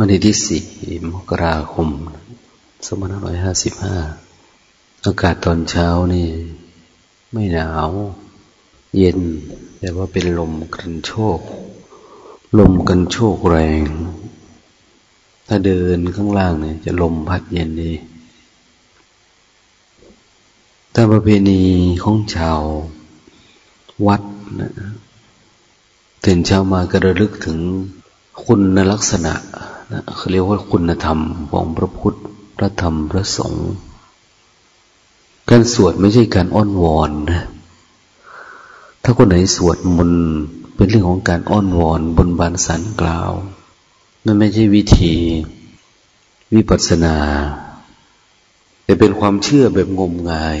วันที่สี่มกราคมสองพันห้าร้อยห้าสิบห้าอากาศตอนเช้านี่ ไม่หนาว เย็น แต่ว่าเป็นลมกันโชก ลมกันโชกแรง ถ้าเดินข้างล่างเนี่ยจะลมพัดเย็นดีตามประเพณีของชาววัดนะตื่นเช้ามากระลึกถึงคุณลักษณะ เขาเรียกว่าคุณธรรมของพระพุทธ พระธรรม พระสงฆ์ การสวดไม่ใช่การอ้อนวอนนะ ถ้าคนไหนสวดมนต์เป็นเรื่องของการอ้อนวอนบนบานสันกล่าว นั่นไม่ใช่วิธีวิปัสสนา แต่เป็นความเชื่อแบบงมงาย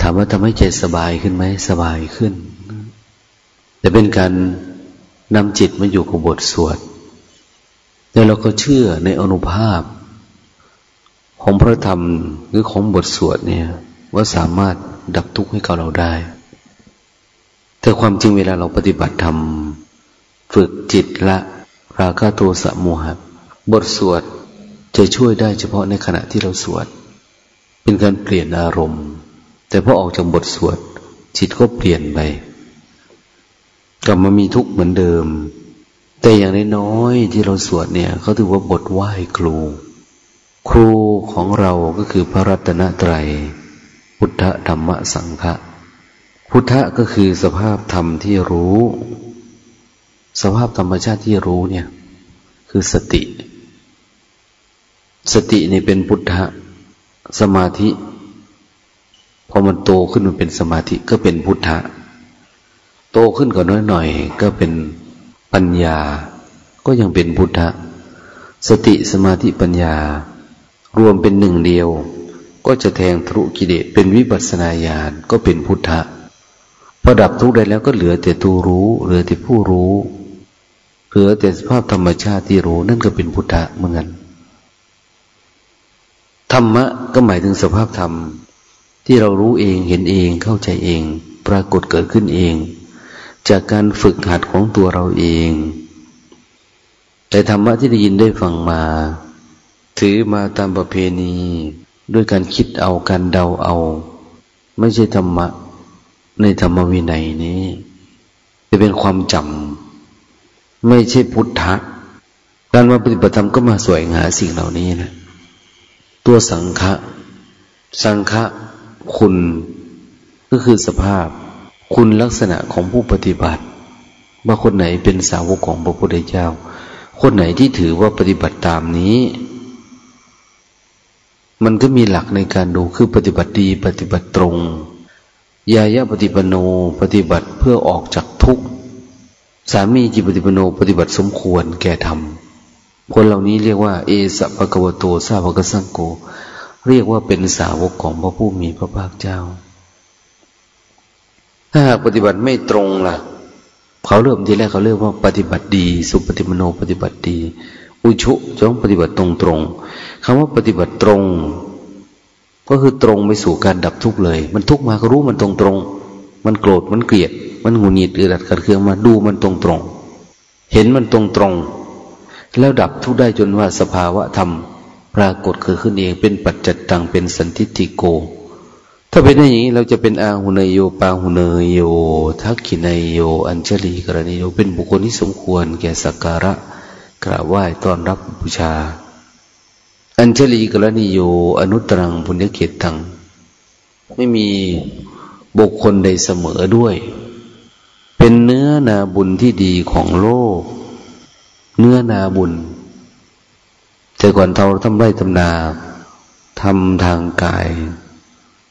ถามว่าทำให้ใจสบายขึ้นไหมสบายขึ้น แต่เป็นการนำจิตมาอยู่กับบทสวด แล้วเราก็เชื่อในอนุภาพ ของพระธรรมหรือของบทสวดเนี่ยว่าสามารถดับทุกข์ให้กับเราได้ แต่ความจริงเวลาเราปฏิบัติธรรมฝึกจิตละราคะโทสะโมหะบทสวดจะช่วยได้เฉพาะในขณะที่เราสวด เป็นการเปลี่ยนอารมณ์ แต่พอออกจากบทสวดจิตก็เปลี่ยนไปกลับมามีทุกข์เหมือนเดิม แต่อย่างน้อยที่เราสวดเนี่ย เขาถือว่าบทไหว้ครู ครูของเราก็คือพระรัตนตรัย พุทธธรรมสังฆะพุทธะก็คือสภาพธรรมที่รู้ สภาพธรรมชาติที่รู้เนี่ย คือสติ สตินี่เป็นพุทธะสมาธิพอมันโตขึ้นมันเป็นสมาธิก็เป็นพุทธะ โตขึ้นกว่าน้อยหน่อยก็เป็น ปัญญาก็ยังเป็นพุทธะ สติสมาธิปัญญา รวมเป็นหนึ่งเดียว ก็จะแทงทะลุกิเลสเป็นวิปัสนาญาณก็เป็นพุทธะพอดับทุกข์ได้แล้วก็เหลือแต่ตัวรู้ เหลือแต่ผู้รู้ เหลือแต่สภาพธรรมชาติที่รู้นั่นก็เป็นพุทธะเหมือนกันธรรมะก็หมายถึงสภาพธรรม ที่เรารู้เองเห็นเองเข้าใจเอง ปรากฏเกิดขึ้นเอง จากการฝึกหัดของตัวเราเอง แต่ธรรมะที่ได้ยินได้ฟังมา ถือมาตามประเพณี ด้วยการคิดเอาการเดาเอา ไม่ใช่ธรรมะ ในธรรมวินัยนี้ จะเป็นความจำไม่ใช่พุทธะการมาปฏิบัติธรรมก็มาสวยงาสิ่งเหล่านี้นะตัวสังฆะสังฆะคุณก็คือสภาพ คุณลักษณะของผู้ปฏิบัติ ว่าคนไหนเป็นสาวกของพระพุทธเจ้า คนไหนที่ถือว่าปฏิบัติตามนี้ มันก็มีหลักในการดูคือปฏิบัติดีปฏิบัติตรง ยายะปฏิปโนปฏิบัติเพื่อออกจากทุกข์สามีจิปฏิปโนปฏิบัติสมควรแก่ธรรมคนเหล่านี้เรียกว่าเอสะปะกวโตสาวกสังโก เรียกว่าเป็นสาวกของพระผู้มีพระภาคเจ้า ถ้าหากปฏิบัติไม่ตรงล่ะ เขาเริ่มทีแรกเขาเรียกว่าปฏิบัติดี สุปฏิมโนปฏิบัติดี อุชุจงปฏิบัติตรงตรงคำว่าปฏิบัติตรง ก็คือตรงไปสู่การดับทุกข์เลย มันทุกข์มาก็รู้มันตรงตรงมันโกรธมันเกลียด มันหงุดหงิดอืดอัดขัดเคืองมาดูมันตรงตรงเห็นมันตรงตรงแล้วดับทุกข์ได้จนว่าสภาวะธรรม ปรากฏเกิดขึ้นเองเป็นปัจจัตตังเป็นสันทิฏฐิโก ถ้าเป็นอย่างนี้เราจะเป็นอาหุเนโยปาหุเนโยทักขินโย อัญชลีกรณีโยเป็นบุคคลที่สมควรแก่สักการะกราบไหว้ต้อนรับบูชา อัญชลีกรณีโย อนุตรังบุญญเขตตัง ไม่มีบุคคลใดเสมอด้วย เป็นเนื้อนาบุญที่ดีของโลก เนื้อนาบุญ แต่ก่อนเราทำไรทำนาทำทางกาย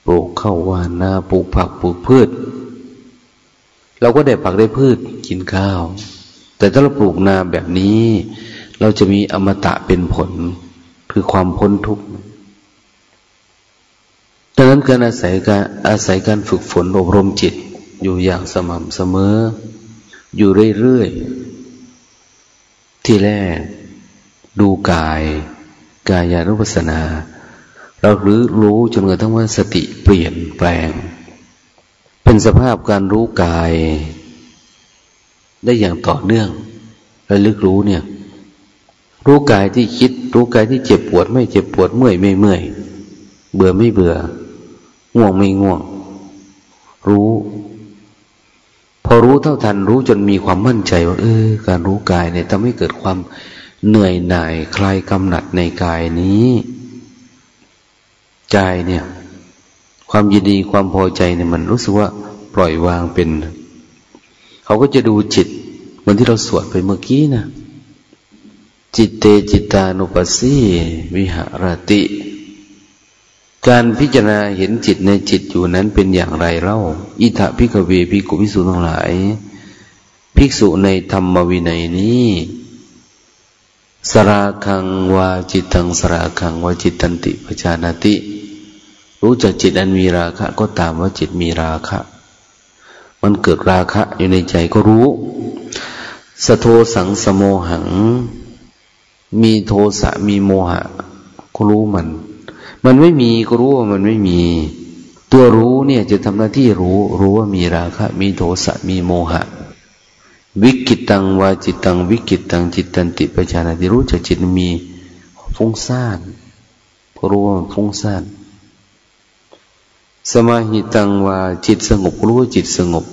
ปลูกข้าววานนาปลูกผักปลูกพืช เราก็ได้ผักได้พืชกินข้าว แต่ถ้าเราปลูกนาแบบนี้ เราจะมีอมตะเป็นผลคือความพ้นทุกข์ดังนั้นการอาศัยการอาศัยการฝึกฝนอบรมจิต อยู่อย่างสม่ำเสมอ อยู่เรื่อยๆที่แรก ดูกาย กายานุปัสสนา เรารู้รู้จนกระทั่งว่าสติเปลี่ยนแปลง เป็นสภาพการรู้กาย ได้อย่างต่อเนื่องระลึกรู้เนี่ย รู้กายที่คิด รู้กายที่เจ็บปวด ไม่เจ็บปวดเมื่อยไม่เมื่อยเบื่อไม่เบื่อ ง่วงไม่ง่วง รู้ พอรู้เท่าทันรู้จนมีความมั่นใจว่าเออ การรู้กายเนี่ยทำให้เกิดความเหนื่อยหน่ายคลายกำหนัดในกายนี้ ใจเนี่ย ความยินดีความพอใจเนี่ยมันรู้สึกว่าปล่อยวางเป็น เขาก็จะดูจิตเหมือนที่เราสวดไปเมื่อกี้นะจิตเตจิตานุปัสสีวิหารติ การพิจารณาเห็นจิตในจิตอยู่นั้นเป็นอย่างไรเล่า อิทะพิกเวพิกุพิสุทั้งหลาย ภิกษุในธรรมวินัยนี้สราคังวาจิตตังสราคังวาจิตตันติปจานาติ รู้จักจิตอันมีราคะ ก็ตามว่าจิตมีราคะ มันเกิดราคะอยู่ในใจก็รู้ สโทสังสโมหัง มีโทสะมีโมหะ ก็รู้มัน มันไม่มีก็รู้ว่ามันไม่มี ตัวรู้เนี่ยจะทำหน้าที่รู้ รู้ว่ามีราคะ มีโทสะมีโมหะ วิกิตังวาจิตัง วิกิตังจิตตันติปัญญาที่รู้จักจิตมีฟุ้งซ่านพรู้ว่าฟุ้งซ่าน สมาหิตังว่าจิตสงบรู้ว่าจิตสงบ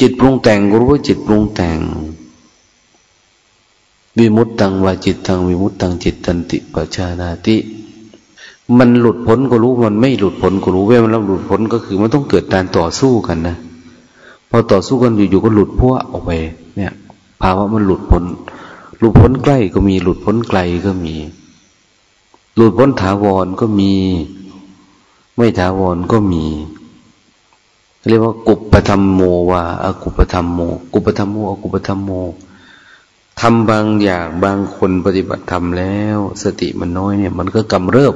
จิตปรุงแต่งรู้ว่าจิตปรุงแต่ง วิมุตตังว่าจิตตังวิมุตตังจิตตันติปัจานาติ มันหลุดพ้นก็รู้มันไม่หลุดพ้นก็รู้เว้ยมันหลุดพ้นก็คือมันต้องเกิดการต่อสู้กันนะพอต่อสู้กันอยู่ๆก็หลุดพัวออกไป เนี่ยภาวะมันหลุดพ้น หลุดพ้นใกล้ก็มีหลุดพ้นไกลก็มี หลุดพ้นถาวรก็มี ไม่ถาวรก็มี เรียกว่ากุปธรรมโมวาอากุปธรรมโม กุปธรรมโมอากุปธรรมโมทำบางอย่างบางคนปฏิบัติธรรมแล้ว สติมันน้อยเนี่ย มันก็กำเริบ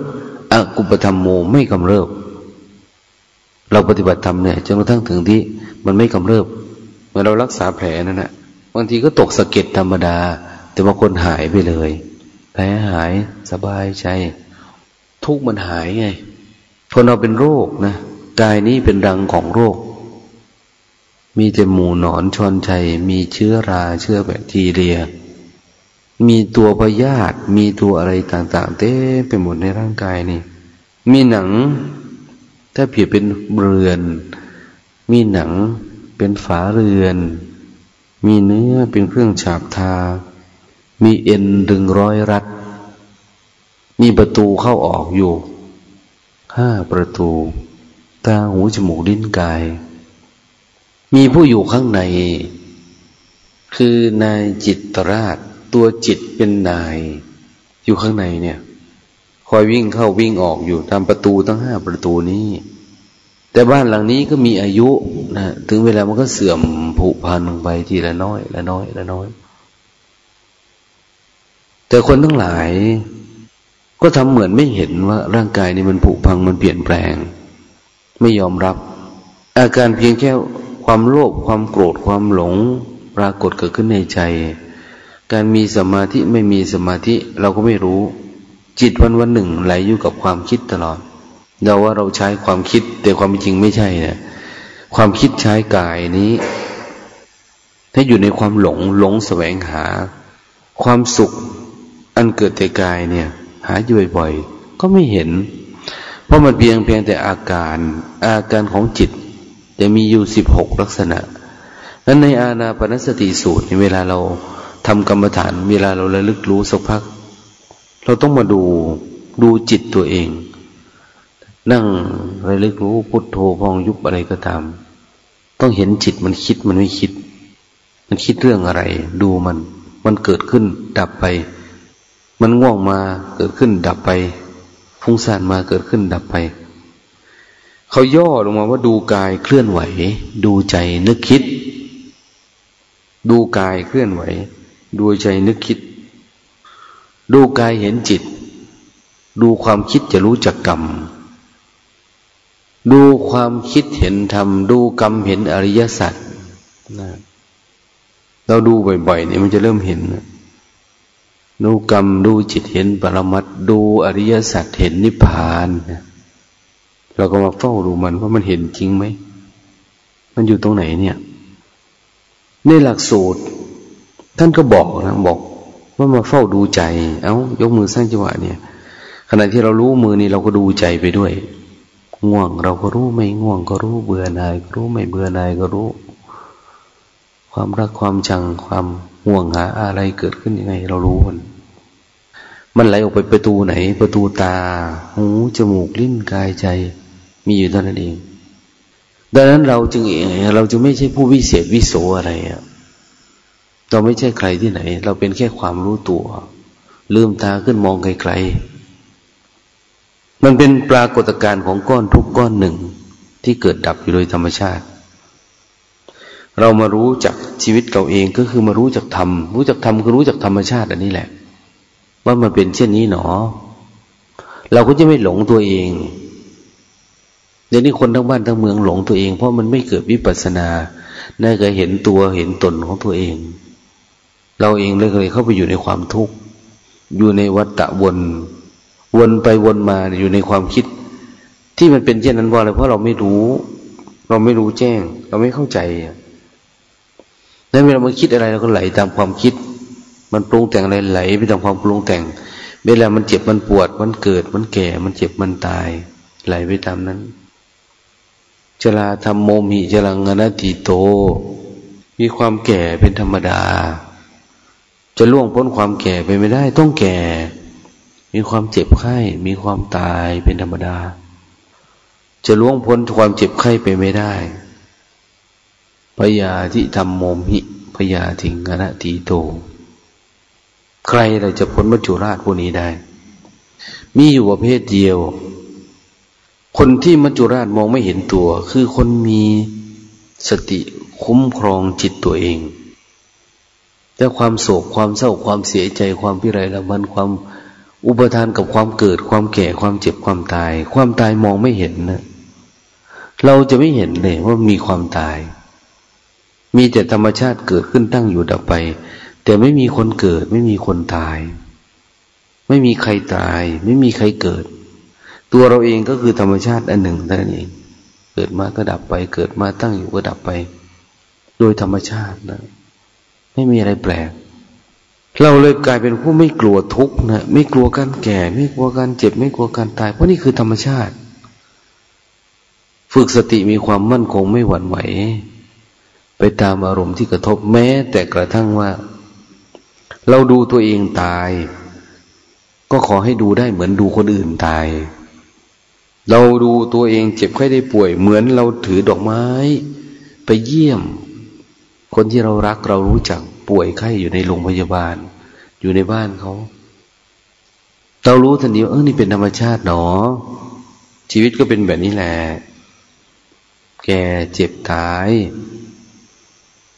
อากุปธรรมโมไม่กำเริบ เราปฏิบัติธรรมเนี่ยจนกระทั่งถึงที่มันไม่กำเริบเมื่อเรารักษาแผลนั่นแหละบางทีก็ตกสะเก็ดธรรมดา แต่ว่าคนหายไปเลยแผลหายสบายใจ ทุกมันหายไง พอเราเป็นโรคนะกายนี้เป็นรังของโรค มีแต่หมูหนอนชอนชัย มีเชื้อราเชื้อแบคทีเรีย มีตัวพยาธิมีตัวอะไรต่าง ๆ เต้ไปหมดในร่างกายนี่ มีหนัง ถ้าเพียเป็นเรือน มีหนังเป็นฝาเรือน มีเนื้อเป็นเครื่องฉาบทา มีเอ็นดึงร้อยรัด มีประตูเข้าออกอยู่ ห้าประตู ตาหูจมูกลิ้นกาย มีผู้อยู่ข้างใน คือนายจิตราช ตัวจิตเป็นนาย อยู่ข้างในเนี่ย คอยวิ่งเข้าวิ่งออกอยู่ตามประตูทั้งห้าประตูนี้ แต่บ้านหลังนี้ก็มีอายุนะถึงเวลามันก็เสื่อมผุพันลงไปทีละน้อย ละน้อย ละน้อย แต่คนทั้งหลาย ก็ทำเหมือนไม่เห็นว่าร่างกายนี้มันผุพังมันเปลี่ยนแปลง ไม่ยอมรับ อาการเพียงแค่ความโลภความโกรธความหลง ปรากฏเกิดขึ้นในใจ การมีสมาธิไม่มีสมาธิเราก็ไม่รู้ จิตวันวันหนึ่งไหลอยู่กับความคิดตลอดเราว่าเราใช้ความคิด แต่ความจริงไม่ใช่นะความคิดใช้กายนี้ ถ้าอยู่ในความหลงหลงแสวงหา ความสุขอันเกิดแต่กายเนี่ย หาอยู่บ่อยๆก็ไม่เห็น เพราะมันเพียงเพียงแต่อาการ อาการของจิต จะมีอยู่สิบหกลักษณะนั้นในอาณาปณสติสูตรเวลาเราทำกรรมฐาน เวลาเราระลึกรู้สักพัก เราต้องมาดูดูจิตตัวเอง นั่งระลึกรู้พุทโธพองยุบอะไรก็ตาม ต้องเห็นจิตมันคิดมันไม่คิด มันคิดเรื่องอะไร ดูมัน มันเกิดขึ้นดับไป มันง่วงมาเกิดขึ้นดับไปฟุ้งซ่านมาเกิดขึ้นดับไป เขาย่อลงมาว่าดูกายเคลื่อนไหว ดูใจนึกคิด ดูกายเคลื่อนไหว ดูใจนึกคิด ดูกายเห็นจิต ดูความคิดจะรู้จักกรรม ดูความคิดเห็นธรรม ดูกรรมเห็นอริยสัจนะเราดูบ่อยๆเนี่ยมันจะเริ่มเห็น ดูกรรมดูจิตเห็นปรมัตดูอริยสัจเห็นนิพพานเราก็มาเฝ้าดูมันว่ามันเห็นจริงไหม มันอยู่ตรงไหนเนี่ย ในหลักสูตร ท่านก็บอกนะบอกว่ามาเฝ้าดูใจ เอา้ายกมือสร้างจังหวะเนี่ย ขณะที่เรารู้มือนี่เราก็ดูใจไปด้วย ง่วงเราก็รู้ไม่ง่วงก็รู้เบื่อหน่ายก็รู้ไม่เบื่อหน่ายก็รู้ ความรักความชังความห่วงหาอะไรเกิดขึ้นยังไง เรารู้มัน มันไหลออกไปประตูไหน ประตูตา หู จมูก ลิ้น กายใจ มีอยู่เท่านั้นเอง ดังนั้นเราจึงเองเราจึงไม่ใช่ผู้วิเศษวิโสอะไรอะเราไม่ใช่ใครที่ไหน เราเป็นแค่ความรู้ตัวลืมตาขึ้นมองไกลๆ มันเป็นปรากฏการณ์ของก้อนทุกก้อนหนึ่งที่เกิดดับอยู่โดยธรรมชาติ เรามารู้จักชีวิตเราเองก็คือมารู้จักธรรม รู้จักธรรมคือรู้จักธรรมชาติอันนี้แหละ ว่ามันเป็นเช่นนี้หนอ เราก็จะไม่หลงตัวเองเดี๋ยวนี้คนทั้งบ้านทั้งเมืองหลงตัวเอง เพราะมันไม่เกิดวิปัสสนาน่าจะเห็นตัวเห็นตนของตัวเอง เราเองเลยเคยเข้าไปอยู่ในความทุกข์อยู่ในวัฏฏะวนวนไปวนมาอยู่ในความคิด ที่มันเป็นเช่นนั้นเพราอะไรเพราะเราไม่รู้ เราไม่รู้แจ้ง เราไม่เข้าใจแล้วเวลามันคิดอะไรเราก็ไหลตามความคิด มันปรุงแต่งอะไรไหลไปตามความปรุงแต่ง เวลามันเจ็บมันปวด มันเกิด มันแก่ มันเจ็บมันตาย ไหลไปตามนั้นจราธรรมโมมิจรังอนัตติโต มีความแก่เป็นธรรมดา จะล่วงพ้นความแก่ไปไม่ได้ ต้องแก่ มีความเจ็บไข้ มีความตายเป็นธรรมดา จะล่วงพ้นความเจ็บไข้ไปไม่ได้พยาธิธรรมโมมิพยาทิงอนัตีโต ใครเราจะพ้นมัจจุราชพวกนี้ได้ มีอยู่ประเภทเดียว คนที่มัจจุราชมองไม่เห็นตัว คือคนมีสติคุ้มครองจิตตัวเอง แต่ความโศกความเศร้าความเสียใจความพิไรละมันความอุปทานกับความเกิดความแก่ความเจ็บความตาย ความตายมองไม่เห็นนะ เราจะไม่เห็นเลยว่ามีความตาย มีแต่ธรรมชาติเกิดขึ้นตั้งอยู่ดับไป แต่ไม่มีคนเกิด ไม่มีคนตาย ไม่มีใครตาย ไม่มีใครเกิด ตัวเราเองก็คือธรรมชาติอันหนึ่งนั่นเอง เกิดมาก็ดับไป เกิดมาตั้งอยู่ก็ดับไป โดยธรรมชาตินะ ไม่มีอะไรแปลก เราเลยกลายเป็นผู้ไม่กลัวทุกข์นะ ไม่กลัวการแก่ ไม่กลัวการเจ็บ ไม่กลัวการตาย เพราะนี่คือธรรมชาติ ฝึกสติมีความมั่นคงไม่หวั่นไหว ไปตามอารมณ์ที่กระทบแม้ แต่กระทั่งว่า เราดูตัวเองตาย ก็ขอให้ดูได้เหมือนดูคนอื่นตาย เราดูตัวเองเจ็บไข้ได้ป่วย เหมือนเราถือดอกไม้ ไปเยี่ยม คนที่เรารักเรารู้จักป่วยไข้อยู่ในโรงพยาบาล อยู่ในบ้านเขา เรารู้ทันทีว่าเออนี่เป็นธรรมชาติหนอ ชีวิตก็เป็นแบบนี้แหละแก่เจ็บตาย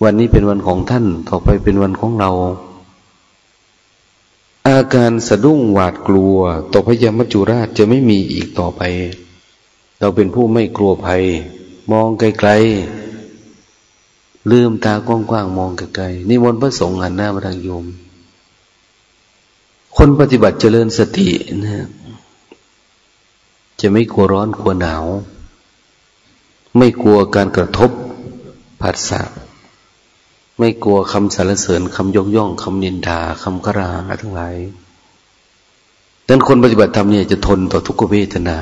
วันนี้เป็นวันของท่าน ต่อไปเป็นวันของเรา อาการสะดุ้งหวาดกลัว ต่อพยามัจจุราชจะไม่มีอีกต่อไป เราเป็นผู้ไม่กลัวภัย มองไกลๆลืมตากว้างๆมองไกลๆนิมนต์พระสงฆ์หันหน้ามาทางโยม คนปฏิบัติเจริญสตินะจะไม่กลัวร้อนกลัวหนาว ไม่กลัวการกระทบผัสสะ ไม่กลัวคำสรรเสริญคำยกย่องคำนินทาคำกราทั้งหลายดังนั้นคนปฏิบัติธรรมเนี่ยจะทนต่อทุกขเวทนา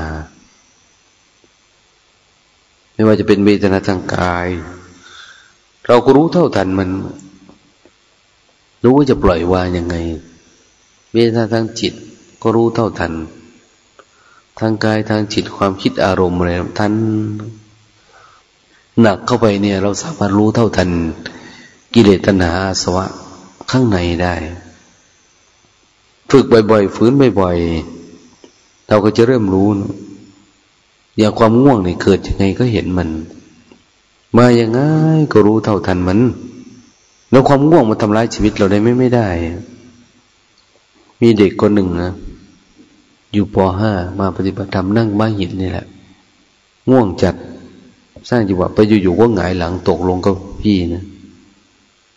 ไม่ว่าจะเป็นเวทนาทางกาย เราก็รู้เท่าทันมัน รู้ว่าจะปล่อยวางยังไง เวทนาทางจิตก็รู้เท่าทัน ทางกายทางจิตความคิดอารมณ์อะไรทันหนักเข้าไปเนี่ย เราสามารถรู้เท่าทัน กิเลสตัณหาอาสวะข้างในได้ ฝึกบ่อยๆฝืนบ่อยๆเราก็จะเริ่มรู้อย่างความง่วงเนี่ยเกิดยังไงก็เห็นมัน มาอย่างไงก็รู้เท่าทันมัน แล้วความง่วงมันทำร้ายชีวิตเราได้ไม่ไม่ได้ มีเด็กคนหนึ่งนะอยู่ปห้ามาปฏิบัติธรรมนั่งม้าหินนี่แหละ ง่วงจัด สร้างจังหวะไปอยู่ๆก็หงายหลังตกลงกับพี่นะ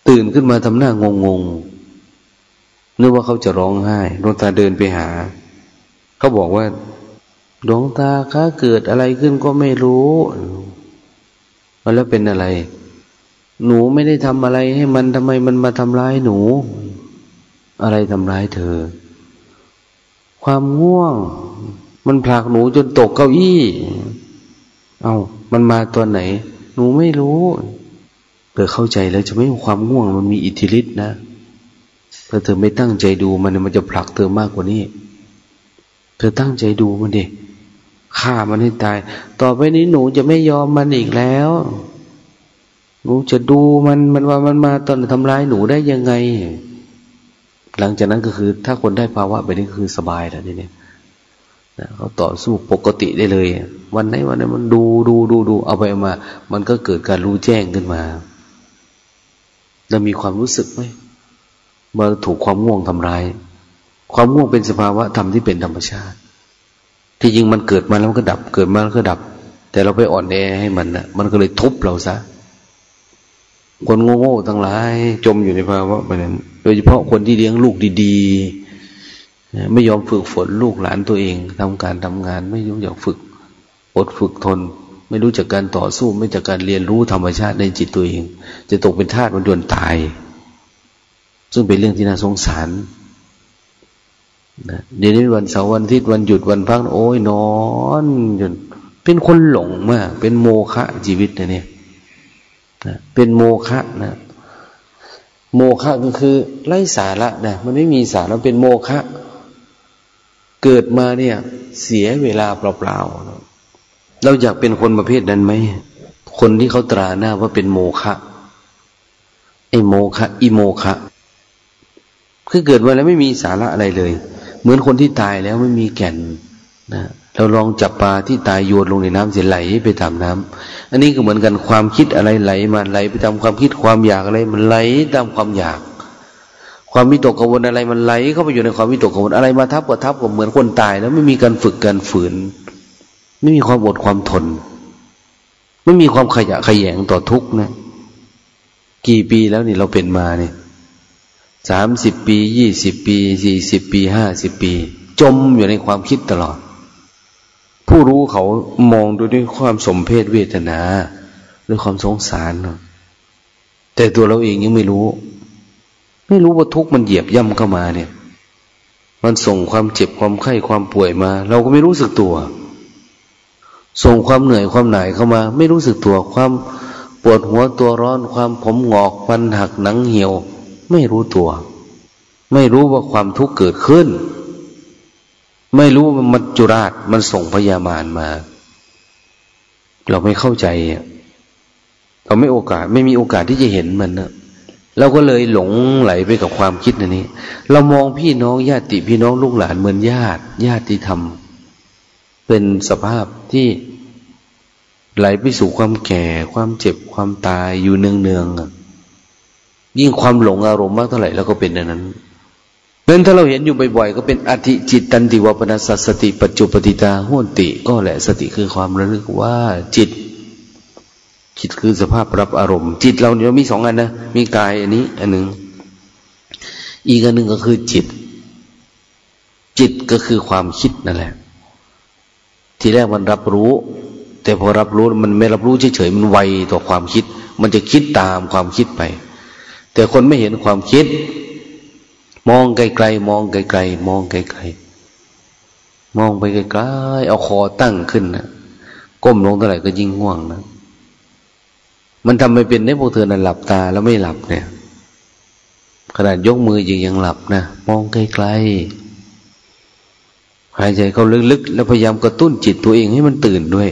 ตื่นขึ้นมาทำหน้างงงนึกว่าเขาจะร้องไห้ดวงตาเดินไปหา เขาบอกว่าดวงตาค้าเกิดอะไรขึ้นก็ไม่รู้แล้วเป็นอะไร หนูไม่ได้ทำอะไรให้มันทำไมมันมาทำร้ายหนู อะไรทำร้ายเธอ ความง่วง มันผลักหนูจนตกเก้าอี้ เอา้ามันมาตัวไหน หนูไม่รู้ เธอเข้าใจแล้วจะไม่ความง่วงมันมีอิทธิฤทธิ์นะถ้าเธอไม่ตั้งใจดูมันมันจะผลักเธอมากกว่านี้ เธอตั้งใจดูมันดิฆ่ามันให้ตาย ต่อไปนี้หนูจะไม่ยอมมันอีกแล้ว หนูจะดูมันมันว่ามันมาตอนทำร้ายหนูได้ยังไง หลังจากนั้นก็คือ ถ้าคนได้ภาวะแบบนี้คือสบายแล้วนี่เนี่ยเขาต่อสู้ปกติได้เลย วันไหนวันไหนมันดูดูดูดูเอาไปมา มันก็เกิดการรู้แจ้งขึ้นมา เรามีความรู้สึกไหมเมื่อถูกความง่วงทำร้าย ความง่วงเป็นสภาวะธรรมที่เป็นธรรมชาติ ที่จริงมันเกิดมาแล้วมันก็ดับ เกิดมาแล้วก็ดับ แต่เราไปอ่อนแอให้มันนะมันก็เลยทุบเราซะคนโง่ๆทั้งหลาย จมอยู่ในภาวะแบบนั้น โดยเฉพาะคนที่เลี้ยงลูกดีๆ ไม่ยอมฝึกฝนลูกหลานตัวเองทำการทำงานไม่รู้จักฝึก อดฝึกทน ไม่รู้จักการต่อสู้ไม่จากการเรียนรู้ธรรมชาติในจิตตัวเอง จะตกเป็นทาสมันด่วนตาย ซึ่งเป็นเรื่องที่น่าสงสารนะเดี๋ยวนี้วันเสาร์วันอาทิตย์วันหยุดวันพักโอ้ยนอนจนเป็นคนหลงมาก เป็นโมฆะชีวิตนะเนี่ยนะเป็นโมฆะนะ โมฆะก็คือไร้สาระนะมันไม่มีสาระเป็นโมฆะเกิดมาเนี่ย เสียเวลาเปล่าๆ เราอยากเป็นคนประเภทนั้นไหม คนที่เขาตราหน้าว่าเป็นโมฆะไอโมฆะอิโมฆะคือเกิดมาแล้วไม่มีสาระอะไรเลย เหมือนคนที่ตายแล้วไม่มีแก่นนะเราลองจับปลาที่ตายโยนลงในน้ำเสียไหลไปตามน้ำอันนี้ก็เหมือนกันความคิดอะไรไหลมาไหลไปตามความคิดความอยากอะไร มันไหลตามความอยาก ความวิตกกังวลอะไรมันไหลเข้าไปอยู่ในความวิตกกังวลอะไรมาทับก็ทับก็เหมือนคนตายแล้วไม่มีการฝึกการฝืน ไม่มีความอดความทน ไม่มีความขยะขยงต่อทุกข์นะ กี่ปีแล้วนี่เราเป็นมาเนี่ยสามสิบปียี่สิบปีสี่สิบปีห้าสิบปี จมอยู่ในความคิดตลอด ผู้รู้เขามองดูด้วยความสมเพศเวทนาด้วยความสงสารแต่ตัวเราเองยังไม่รู้ ไม่รู้ว่าทุกข์มันเหยียบย่ำเข้ามาเนี่ย มันส่งความเจ็บความไข้ความป่วยมา เราก็ไม่รู้สึกตัว ส่งความเหนื่อยความหน่ายเข้ามา ไม่รู้สึกตัวความปวดหัวตัวร้อนความผมหงอกฟันหักหนังเหี่ยว ไม่รู้ตัว ไม่รู้ว่าความทุกข์เกิดขึ้น ไม่รู้ว่ามันจุราชมันส่งพยามารมา เราไม่เข้าใจเราไม่โอกาส ไม่มีโอกาสที่จะเห็นมันนะเราก็เลยหลงไหลไปกับความคิดนันนี้ เรามองพี่น้องญาติพี่น้องลูกหลานเหมือนญาติ ญาติธรรม เป็นสภาพที่ไหลไปสู่ความแก่ ความเจ็บความตายอยู่เนืองๆยิ่งความหลงอารมณ์มากเท่าไหร่แล้วก็เป็นอย่างนั้นเพราะถ้าเราเห็นอยู่บ่อยๆก็เป็นอธิจิตตันติวปนัสสติปัจจุปติตาหุนติ ก็แหละสติคือความระลึกว่าจิต จิตคือสภาพรับอารมณ์ จิตเราเนี่ยมีสองอันนะมีกายอันนี้ อันหนึ่งอีกอันหนึ่งก็คือจิต จิตก็คือความคิดนั่นแหละ ทีแรกมันรับรู้ แต่พอรับรู้มันไม่รับรู้เฉยๆมันไวต่อความคิด มันจะคิดตามความคิดไป แต่คนไม่เห็นความคิด มองไกลๆมองไกลๆมองไกลๆมองไปไกลๆเอาคอตั้งขึ้นนะก้มลงเท่าไหร่ก็ยิ่งง่วงนะมันทำไม่เป็นในพวกเธอนั้นหลับตาแล้วไม่หลับเนี่ยขนาดยกมือยังยังหลับนะมองไกลๆ หายใจเข้าลึกๆ แล้วพยายามกระตุ้นจิตตัวเองให้มันตื่นด้วย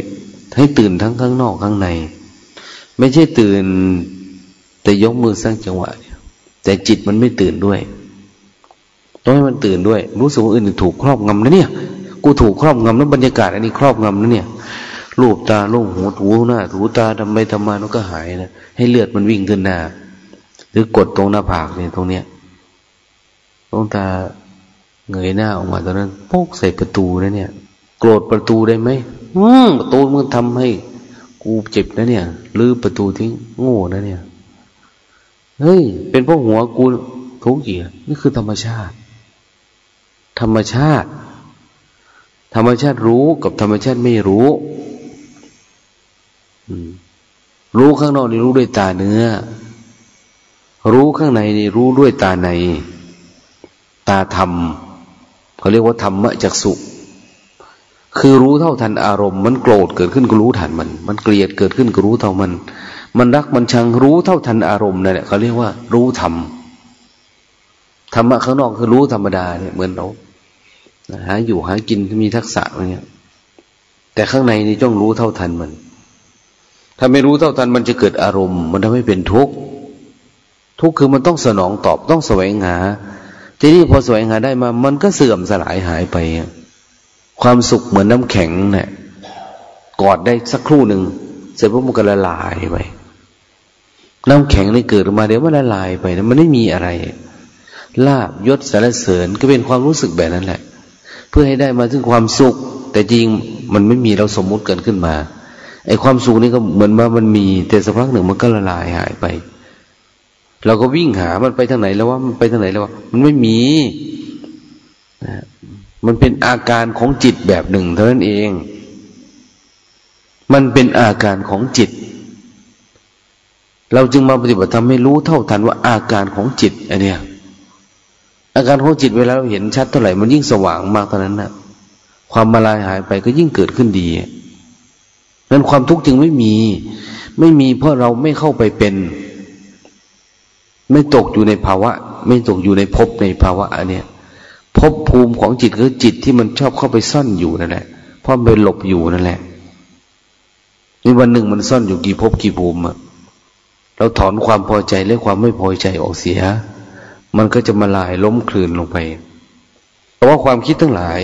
ให้ตื่นทั้งข้างนอกข้างใน ไม่ใช่ตื่น แต่ยกมือสร้างจังหวะแต่จิตมันไม่ตื่นด้วยต้องให้มันตื่นด้วย รู้สึกว่าอื่นถูกครอบงำนะเนี่ย กูถูกครอบงำแล้วบรรยากาศอันนี้ครอบงำนะเนี่ยรูปตาลูกหูถูหน้าถูตาทำไมทำมามันก็หายนะให้เลือดมันวิ่งขึ้นหน้า หรือกดตรงหน้าผากเนี่ยตรงเนี้ยตรงตา เงยหน้าออกมาตอนนั้นโป๊กใส่ประตูนะเนี่ย โกรธประตูได้ไหมอืมประตูมึงทำให้ กูเจ็บนะเนี่ยลื้อประตูทิ้งโง่นะเนี่ยเฮ้ยเป็นพวกหัวกูทุกข์อีกนี่คือธรรมชาติ ธรรมชาติ ธรรมชาติรู้กับธรรมชาติไม่รู้รู้ข้างนอกนี่รู้ด้วยตาเนื้อ รู้ข้างในนี่รู้ด้วยตาใน ตาธรรม เขาเรียกว่าธรรมะจักสุคือรู้เท่าทันอารมณ์ มันโกรธเกิดขึ้นก็รู้ทันมัน มันเกลียดเกิดขึ้นก็รู้เท่ามัน มันรักมันชังรู้เท่าทันอารมณ์นั่นแหละเขาเรียกว่า รู้ธรรมธรรมะข้างนอกคือรู้ธรรมดาเนี่ยเหมือนเราหาอยู่หากินมีทักษะอะไรเงี้ยแต่ข้างในนี่ต้องรู้เท่าทันมัน ถ้าไม่รู้เท่าทันมันจะเกิดอารมณ์ มันทำให้เป็นทุกข์ทุกข์คือมันต้องสนองตอบต้องแสวงหา ทีนี้พอแสวงหาได้มา มันก็เสื่อมสลายหายไป ความสุขเหมือนน้ำแข็งเนะี่ยกอดได้สักครู่หนึ่งเสร็จปุ๊บมันก็ละลายไป น้ำแข็งนี่เกิดมาเดี๋ยวมันละลายไปมันไม่มีอะไร ลาบยศสารเสริญก็เป็นความรู้สึกแบบนั้นแหละ เพื่อให้ได้มาถึงความสุข แต่จริงมันไม่มีเราสมมุติเกิดขึ้นมาไอ้ความสุขนี่ก็เหมือนว่ามันมีแต่สักพักหนึ่งมันก็ละลายหายไป เราก็วิ่งหามันไปทางไหนแล้วว่ามันไปทางไหนแล้วว่ามันไม่มีนะมันเป็นอาการของจิตแบบหนึ่งเท่านั้นเอง มันเป็นอาการของจิต เราจึงมาปฏิบัติธรรมให้รู้เท่าทันว่าอาการของจิตอันเนี้ยอาการของจิตเวลาเราเห็นชัดเท่าไหร่มันยิ่งสว่างมากเท่านั้นนะความมาลายหายไปก็ยิ่งเกิดขึ้นดีนั้นความทุกข์จึงไม่มี ไม่มีเพราะเราไม่เข้าไปเป็น ไม่ตกอยู่ในภาวะ ไม่ตกอยู่ในภพในภาวะอันเนี้ยภพภูมิของจิตคือจิตที่มันชอบเข้าไปซ่อนอยู่นั่นแหละเพราะมันไปหลบอยู่นั่นแหละนี่วันหนึ่งมันซ่อนอยู่กี่ภพกี่ภูมิอะเราถอนความพอใจและความไม่พอใจออกเสีย มันก็จะมาลายล้มคลืนลงไป เพราะว่าความคิดทั้งหลาย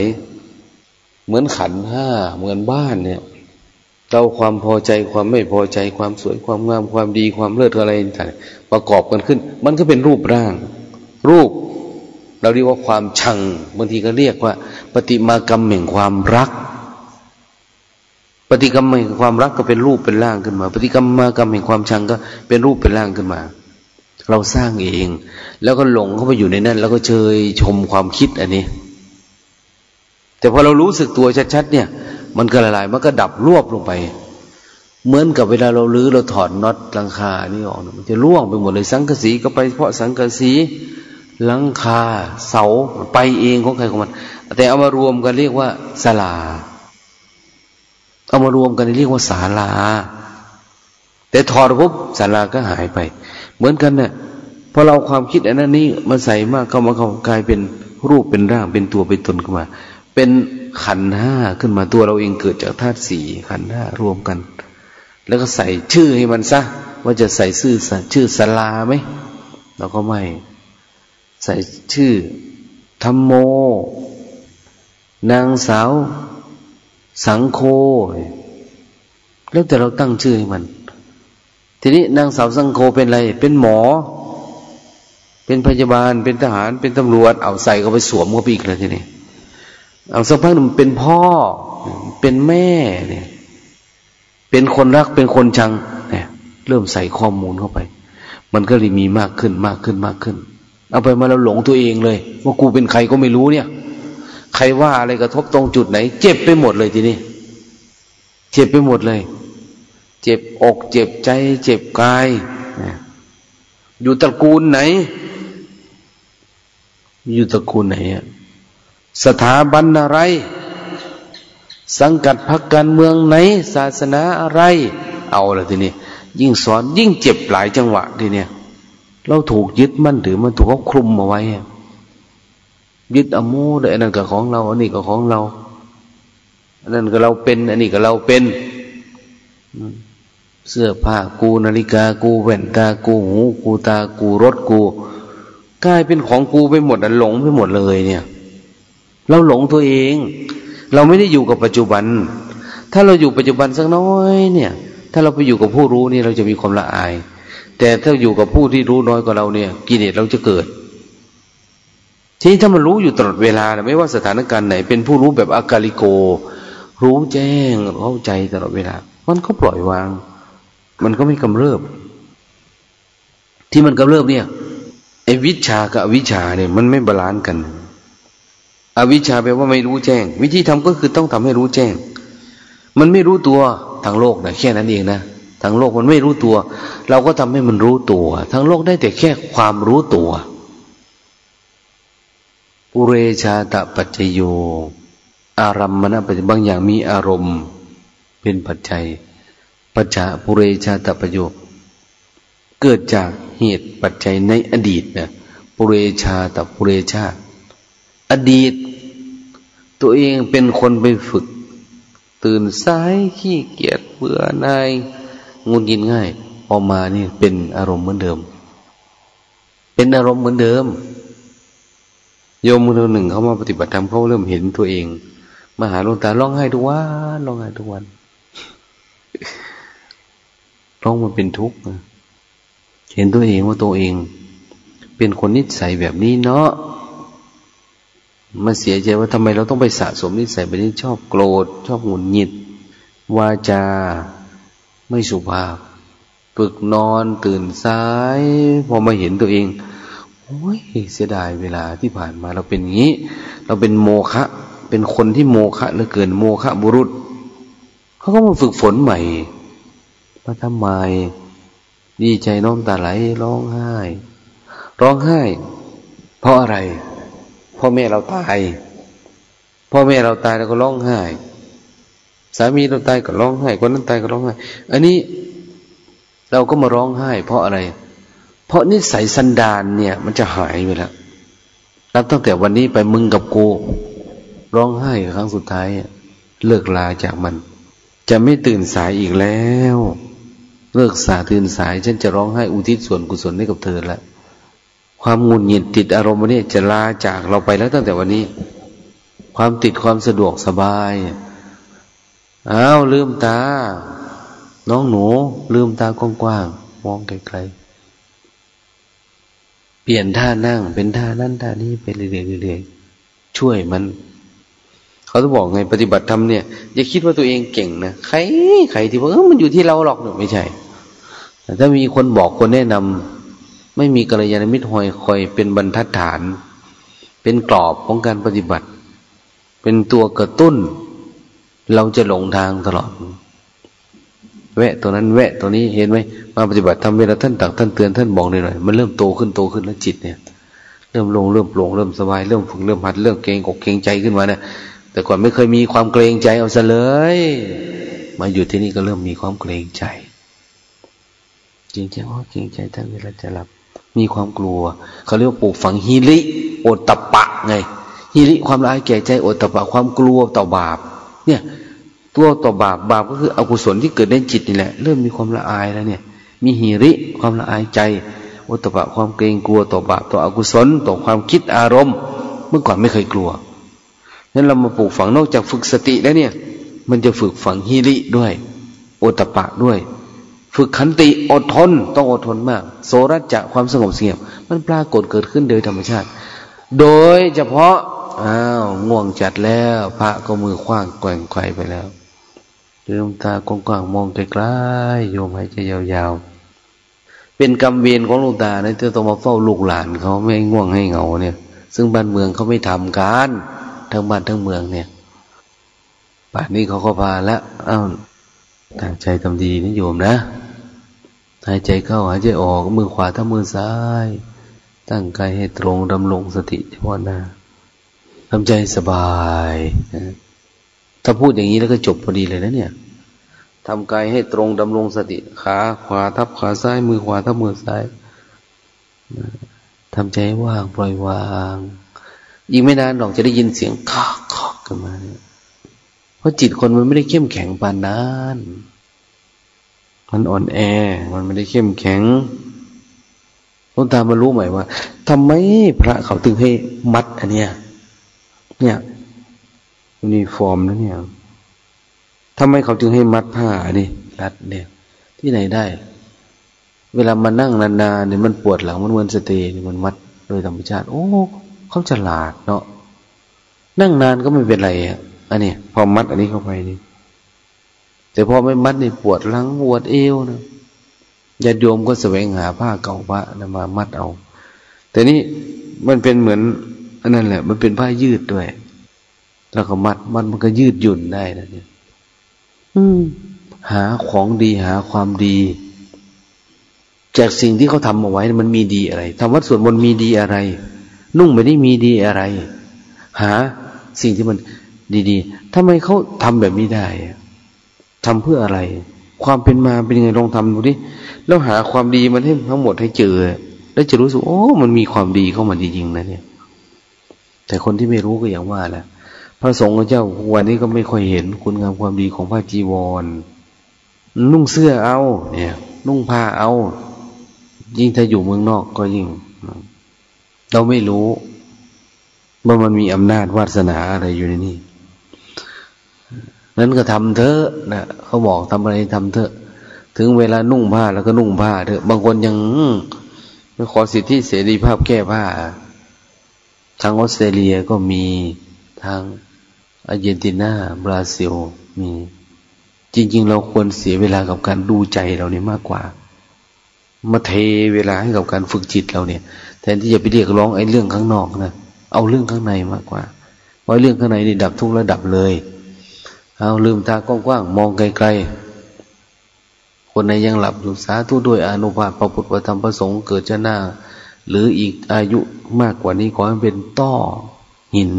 เหมือนขันห้าเหมือนบ้านเนี่ย เราความพอใจความไม่พอใจความสวยความงามความดีความเลิศอะไรต่างประกอบกันขึ้น มันก็เป็นรูปร่าง รูป เราเรียกว่าความชังบางทีก็เรียกว่า ปฏิมากรรมแห่งความรัก ปฏิกรรมแห่งความรักก็เป็นรูปเป็นร่างขึ้นมา ปฏิกรรมมากรรมแห่งความชังก็เป็นรูปเป็นร่างขึ้นมา เราสร้างเอง แล้วก็หลงเข้าไปอยู่ในนั้น แล้วก็เชยชมความคิดอันนี้ แต่พอเรารู้สึกตัวชัดๆเนี่ย มันก็ละลาย มันก็ดับรวบลงไป เหมือนกับเวลาเราลื้อเราถอดน็อตหลังคานี่ออกมันจะร่วงไปหมดเลยสังกะสีก็ไปเพราะสังกะสีหลังคาเสาไปเองของใครของมัน แต่เอามารวมกันเรียกว่าศาลา เอามารวมกันเรียกว่าศาลา แต่ถอดปุ๊บศาลาก็หายไป เหมือนกันเนี่ยพอเราความคิดอันนั้นนี่มาใส่มากเข้ามาเข้ากลายเป็นรูปเป็นร่างเป็นตัวเป็นตนขึ้นมา เป็น ขันห้าขึ้นมาตัวเราเองเกิดจากธาตุสี่ขันห้ารวมกัน แล้วก็ใส่ชื่อให้มันซะ ว่าจะใส่ชื่อชื่อสลาไหมเราก็ไม่ ใส่ชื่อธรรมโม นางสาว สังโค แล้วแต่เราตั้งชื่อให้มัน ทีนี้นางสาวสังโคเป็นอะไร เป็นหมอ เป็นพยาบาลเป็นทหารเป็นตำรวจเอาใส่ก็ไปสวมก็ไปอีกแล้วทีนี้ เอาสักพักหนึ่งเป็นพ่อ เป็นแม่เนี่ย เป็นคนรักเป็นคนชังเนี่ยเริ่มใส่ข้อมูลเข้าไป มันก็เลยมีมากขึ้นมากขึ้นมากขึ้น เอาไปมาเราหลงตัวเองเลย ว่ากูเป็นใครก็ไม่รู้เนี่ย ใครว่าอะไรกระทบตรงจุดไหน เจ็บไปหมดเลยทีนี้เจ็บไปหมดเลย เจ็บอกเจ็บใจ เจ็บกายอยู่ตระกูลไหน อยู่ตระกูลไหนอะ สถาบันอะไร สังกัดพรรคการเมืองไหน ศาสนาอะไร เอาละทีนี้ยิ่งสอนยิ่งเจ็บหลายจังหวะทีเนี้ยเราถูกยึดมั่นถือมันถูกเขาคลุมมาไว้ ยึดอโมเดอันนั้นก็ของเรา อันนี้ก็ของเรา อันนั้นก็เราเป็น อันนี้ก็เราเป็น เสื้อผ้ากูนาฬิกากูแว่นตากูหูกูตากูรถกูกลายเป็นของกูไปหมดอันหลงไปหมดเลยเนี่ย เราหลงตัวเอง เราไม่ได้อยู่กับปัจจุบัน ถ้าเราอยู่ปัจจุบันสักน้อย เนี่ย ถ้าเราไปอยู่กับผู้รู้นี่เราจะมีความละอาย แต่ถ้าอยู่กับผู้ที่รู้น้อยกว่าเราเนี่ย กิเลสเราจะเกิด ทีนี้ถ้ามันรู้อยู่ตลอดเวลา ไม่ว่าสถานการณ์ไหน เป็นผู้รู้แบบอากาลิโก รู้แจ้งเข้าใจตลอดเวลา มันก็ปล่อยวาง มันก็ไม่กำเริบ ที่มันกำเริบเนี่ยไอ้วิชากับวิชาเนี่ยมันไม่บาลานซ์กัน อวิชชาแปลว่าไม่รู้แจ้ง วิธีทำก็คือต้องทำให้รู้แจ้ง มันไม่รู้ตัวทางโลกนะแค่นั้นเองนะทางโลกมันไม่รู้ตัว เราก็ทำให้มันรู้ตัวทางโลกได้แต่แค่ความรู้ตัวปุเรชาตะปัจจโย อารัมมณปัจจบางอย่างมีอารมณ์ เป็นปัจจัย ปัจจาปุเรชาตะปัจโยเกิดจากเหตุปัจจัยในอดีตนะปุเรชาตะปุเรชา อดีต ตัวเองเป็นคนไปฝึก ตื่นสายขี้เกียจเบื่อนายงุนกินง่าย ออกมานี่เป็นอารมณ์เหมือนเดิม เป็นอารมณ์เหมือนเดิม โยมคนหนึ่งเขามาปฏิบัติธรรมเขาเริ่มเห็นตัวเองมาหาหลวงตาร้องไห้ทุกวันร้องไห้ทุกวันร้องมันเป็นทุกข์เห็นตัวเองว่าตัวเอง เป็นคนนิสัยแบบนี้เนาะ มาเสียใจว่าทำไมเราต้องไปสะสมนิสัยแบบนี้ชอบโกรธ ชอบหงุดหงิด วาจาไม่สุภาพฝึกนอนตื่นสาย พอมาเห็นตัวเองโอ้ยเสียดายเวลาที่ผ่านมาเราเป็นงี้ เราเป็นโมฆะเป็นคนที่โมฆะเหลือเกินโมฆะบุรุษเขาก็มาฝึกฝนใหม่มาทำไมดีใจน้องตาไหลร้องไห้ ร้องไห้ เพราะอะไร พ่อแม่เราตาย พ่อแม่เราตายแล้วก็ร้องไห้ สามีเราตายก็ร้องไห้ คนนั้นตายก็ร้องไห้ อันนี้เราก็มาร้องไห้ เพราะอะไร เพราะนิสัยสันดานเนี่ย มันจะหายไปแล้วนับตั้งแต่วันนี้ไปมึงกับกู ร้องไห้ครั้งสุดท้าย เลิกลาจากมัน จะไม่ตื่นสายอีกแล้ว เลิกสาตื่นสาย ฉันจะร้องไห้อุทิศส่วนกุศลให้กับเธอแล้ว ความงุนหงิดติดอารมณ์วันนี้จะลาจากเราไปแล้วตั้งแต่วันนี้ ความติดความสะดวกสบายอ้าวลืมตา น้องหนู ลืมตากว้างๆมองไกลๆเปลี่ยนท่านั่ง เป็นท่านั่นท่านี้ไปเรื่อยๆช่วยมันเขาจะบอกไงปฏิบัติธรรมเนี่ยอย่าคิดว่าตัวเองเก่งนะใครใครที่ว่ามันอยู่ที่เราหรอกเนี่ยไม่ใช่แต่ถ้ามีคนบอกคนแนะนำ ไม่มีกัลยาณมิตรหอยคอย เป็นบรรทัดฐาน เป็นกรอบของการปฏิบัติ เป็นตัวกระตุ้น เราจะหลงทางตลอด แวะตัวนั้นแวะตัวนี้เห็นไหมมาปฏิบัติทำเวลาท่านตักท่านเตือนท่านบอกหน่อยมันเริ่มโตขึ้นโตขึ้นแล้วจิตเนี่ย เริ่มลงเริ่มโปร่งเริ่มสบายเริ่มฝึกเริ่มหัดเริ่มเกรงอกเกรงใจขึ้นมานะแต่ก่อนไม่เคยมีความเกรงใจเอาซะเลย มาอยู่ที่นี่ก็เริ่มมีความเกรงใจจริงๆว่าเกรงใจท่านเวลาจะหลับ มีความกลัว เขาเรียกปลูกฝังฮิริโอตปะไงฮิริความละอายแก่ใจโอตปะความกลัวต่อบาป เนี่ยตัวต่อบาปบาปก็คืออกุศลที่เกิดในจิตนี่แหละ เริ่มมีความละอายแล้วเนี่ย มีหิริความละอายใจโอตบะความเกรงกลัวต่อบาปต่ออกุศลต่อความคิดอารมณ์ เมื่อก่อนไม่เคยกลัวนั้นเรามาปลูกฝังนอกจากฝึกสติแล้วเนี่ย มันจะฝึกฝังหิริด้วย โอตปะด้วย ฝึกขันติอดทนต้องอดทนมาก โสรัจจะความสงบเสียบ มันปรากฏเกิดขึ้นโดยธรรมชาติ โดยเฉพาะอ้าวง่วงจัดแล้ว พระก็มือคว้างแกว่งไขไปแล้วลืมตากว้างๆมองไกลๆโยมหายใจยาวๆ เป็นกรรมเวรของลูกตาเนี่ยจะต้องมาเฝ้าลูกหลานเขาไม่ง่วงให้เหงาเนี่ย ซึ่งบ้านเมืองเขาไม่ทำการทั้งบ้านทั้งเมืองเนี่ยป่านนี้เขาก็พาแล้วอ้าว ตั้งใจทำดีนิโยมนะ หายใจเข้าหายใจออกมือขวาทั้งมือซ้าย ตั้งกายให้ตรงดำรงสติเฉพาะหน้าทำใจสบายนะถ้าพูดอย่างนี้แล้วก็จบพอดีเลยนะเนี่ยทำกายให้ตรงดำรงสติขาขวาทับขาซ้าย มือขวาทับมือซ้ายทำใจว่างปล่อยวาง ยิ่งไม่นานหรอกจะได้ยินเสียงคอกคอกกันมาเนี่ย เพราะจิตคนมันไม่ได้เข้มแข็งปานนั้นมันอ่อนแอ มันไม่ได้เข้มแข็งต้นตามารู้ใหม่ว่าทำไมพระเขาถึงให้มัดอันเนี้ย เนี่ยยูนิฟอร์มนะเนี่ยทำไมเขาจึงให้มัดผ้าดิรัดเนี่ย ที่ไหนได้ เวลามานั่งนานๆเนี่ยมันปวดหลังมันเหมือนสเตย์มันมัดโดยธรรมชาติ โอ้เขาฉลาดเนาะนั่งนานก็ไม่เป็นไรอะ อันนี้พอมัดอันนี้เข้าไปนี่ แต่พอไม่มัดนี่ปวดหลังปวดเอวนะญาติโยมก็แสวงหาผ้าเก่าพระนะมามัดเอา แต่นี่มันเป็นเหมือนอันนั้นแหละ มันเป็นผ้ายืดด้วย แล้วก็มัดมันมันก็ยืดหยุ่นได้นะเนี่ย อืม หาของดีหาความดี จากสิ่งที่เขาทำเอาไว้มันมีดีอะไรทำวัดส่วนบนมีดีอะไร นุ่งไม่ได้มีดีอะไร หาสิ่งที่มัน ดีๆทำไมเขาทำแบบนี้ได้ทำเพื่ออะไร ความเป็นมาเป็นยังไงลองทำดูดิแล้วหาความดีมันให้ทั้งหมดให้เจอ แล้วจะรู้สึกโอ้ มันมีความดีเข้ามาจริงๆนะเนี่ย แต่คนที่ไม่รู้ก็อย่างว่าแหละพระสงฆ์เจ้าวันนี้ก็ไม่ค่อยเห็นคุณงามความดีของพระจีวร นุ่งเสื้อเอา เนี่ย นุ่งผ้าเอา ยิ่งถ้าอยู่เมืองนอกก็ยิ่ง เราไม่รู้ว่ามันมีอำนาจวาสนาอะไรอยู่ในนี้ นั้นก็ทำเถอะนะเขาบอกทำอะไรทำเถอะ ถึงเวลานุ่งผ้าแล้วก็นุ่งผ้าเถอะ บางคนยังขอสิทธิเสรีภาพแก้ผ้า ทางออสเตรเลียก็มีทางอาร์เจนตินาบราซิลมี จริง ๆ เราควรเสียเวลากับการดูใจเราเนี่ยมากกว่า มาเทเวลาให้กับการฝึกจิตเราเนี่ย แทนที่จะไปเรียกร้องไอ้เรื่องข้างนอกนะเอาเรื่องข้างในมากกว่าเพราะเรื่องข้างในนี่ดับทุกระดับเลย เอาลืมตากว้างๆมองไกลๆ คนในยังหลับอยู่สาธุด้วยอนุภาพพระพุทธธรรมประสงค์เกิดจะหน้า หรืออีกอายุมากกว่านี้ขอให้เป็นต้อหิน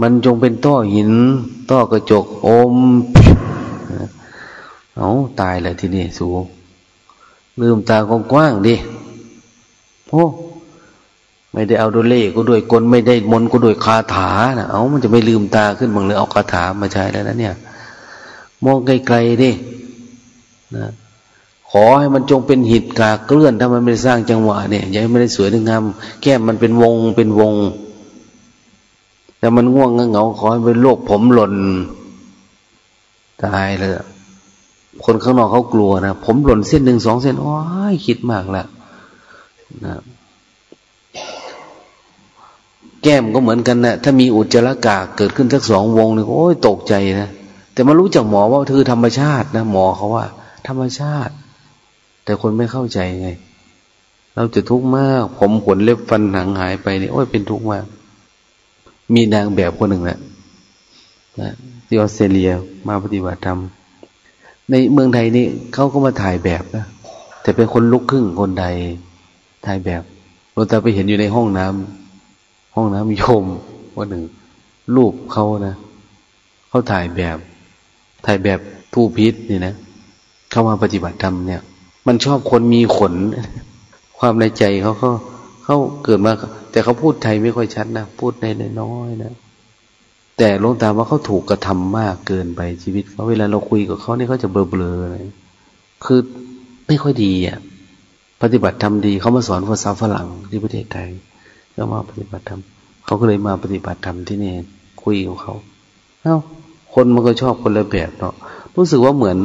มันจงเป็นต้อหิน ต้อกระจกอม เอาตายแล้วทีนี้สูลืมตากว้างๆดิโอ้ ไม่ได้เอาด้วยเล่ก็ด้วยกลไม่ได้มนก็ด้วยคาถานะเอามันจะไม่ลืมตาขึ้นบางเลยเอาคาถามาใช้แล้วนะเนี่ย มองไกลๆดินะขอให้มันจงเป็นหิดกาเกลื่อน ถ้ามันไม่ได้สร้างจังหวะเนี่ยอย่าให้มันได้สวยงามแก้มมันเป็นวงเป็นวง แต่มันง่วงเหงาขอให้เป็นโรคผมหล่นตายเลยคนข้างนอกเขากลัวนะผมหล่นเส้นหนึ่งสองเส้นโอ้ยคิดมากละนะ แก้มก็เหมือนกันนะถ้ามีอุจจาระกากเกิดขึ้นสักสองวงนี่โอ้ยตกใจนะแต่มารู้จากหมอว่าคือธรรมชาตินะหมอเขาว่า ธรรมชาติ แต่คนไม่เข้าใจไง เราจะทุกข์มาก ผมขนเล็บฟันหนังหายไปนี่โอ้ยเป็นทุกข์มาก มีนางแบบคนหนึ่งแหละนะที่ออสเตรเลียมาปฏิบัติธรรมในเมืองไทยนี่เขาก็มาถ่ายแบบนะแต่เป็นคนลุกครึ่งคนใดถ่ายแบบเราแต่ไปเห็นอยู่ในห้องน้ำ ห้องน้ำโยมว่าหนึ่ง รูปเขานะเขาถ่ายแบบ ถ่ายแบบผู้พิษนี่นะเข้ามาปฏิบัติธรรมเนี่ย มันชอบคนมีขน ความในใจเขาก็เขาเกิดมา แต่เขาพูดไทยไม่ค่อยชัดนะพูดในน้อยนะแต่ลงตามว่าเขาถูกกระทำมากเกินไปชีวิตเขาเวลาเราคุยกับเขาเนี่ยเขาจะเบลอๆเลยคือไม่ค่อยดีอะปฏิบัติทำดีเขามาสอนภาษาฝรั่งที่ประเทศไทย ก็มาปฏิบัติธรรมเขาก็เลยมาปฏิบัติธรรมที่นี่คุยกับเขาเอ้าคนมันก็ชอบคนละแบบเนาะรู้สึกว่าเหมือน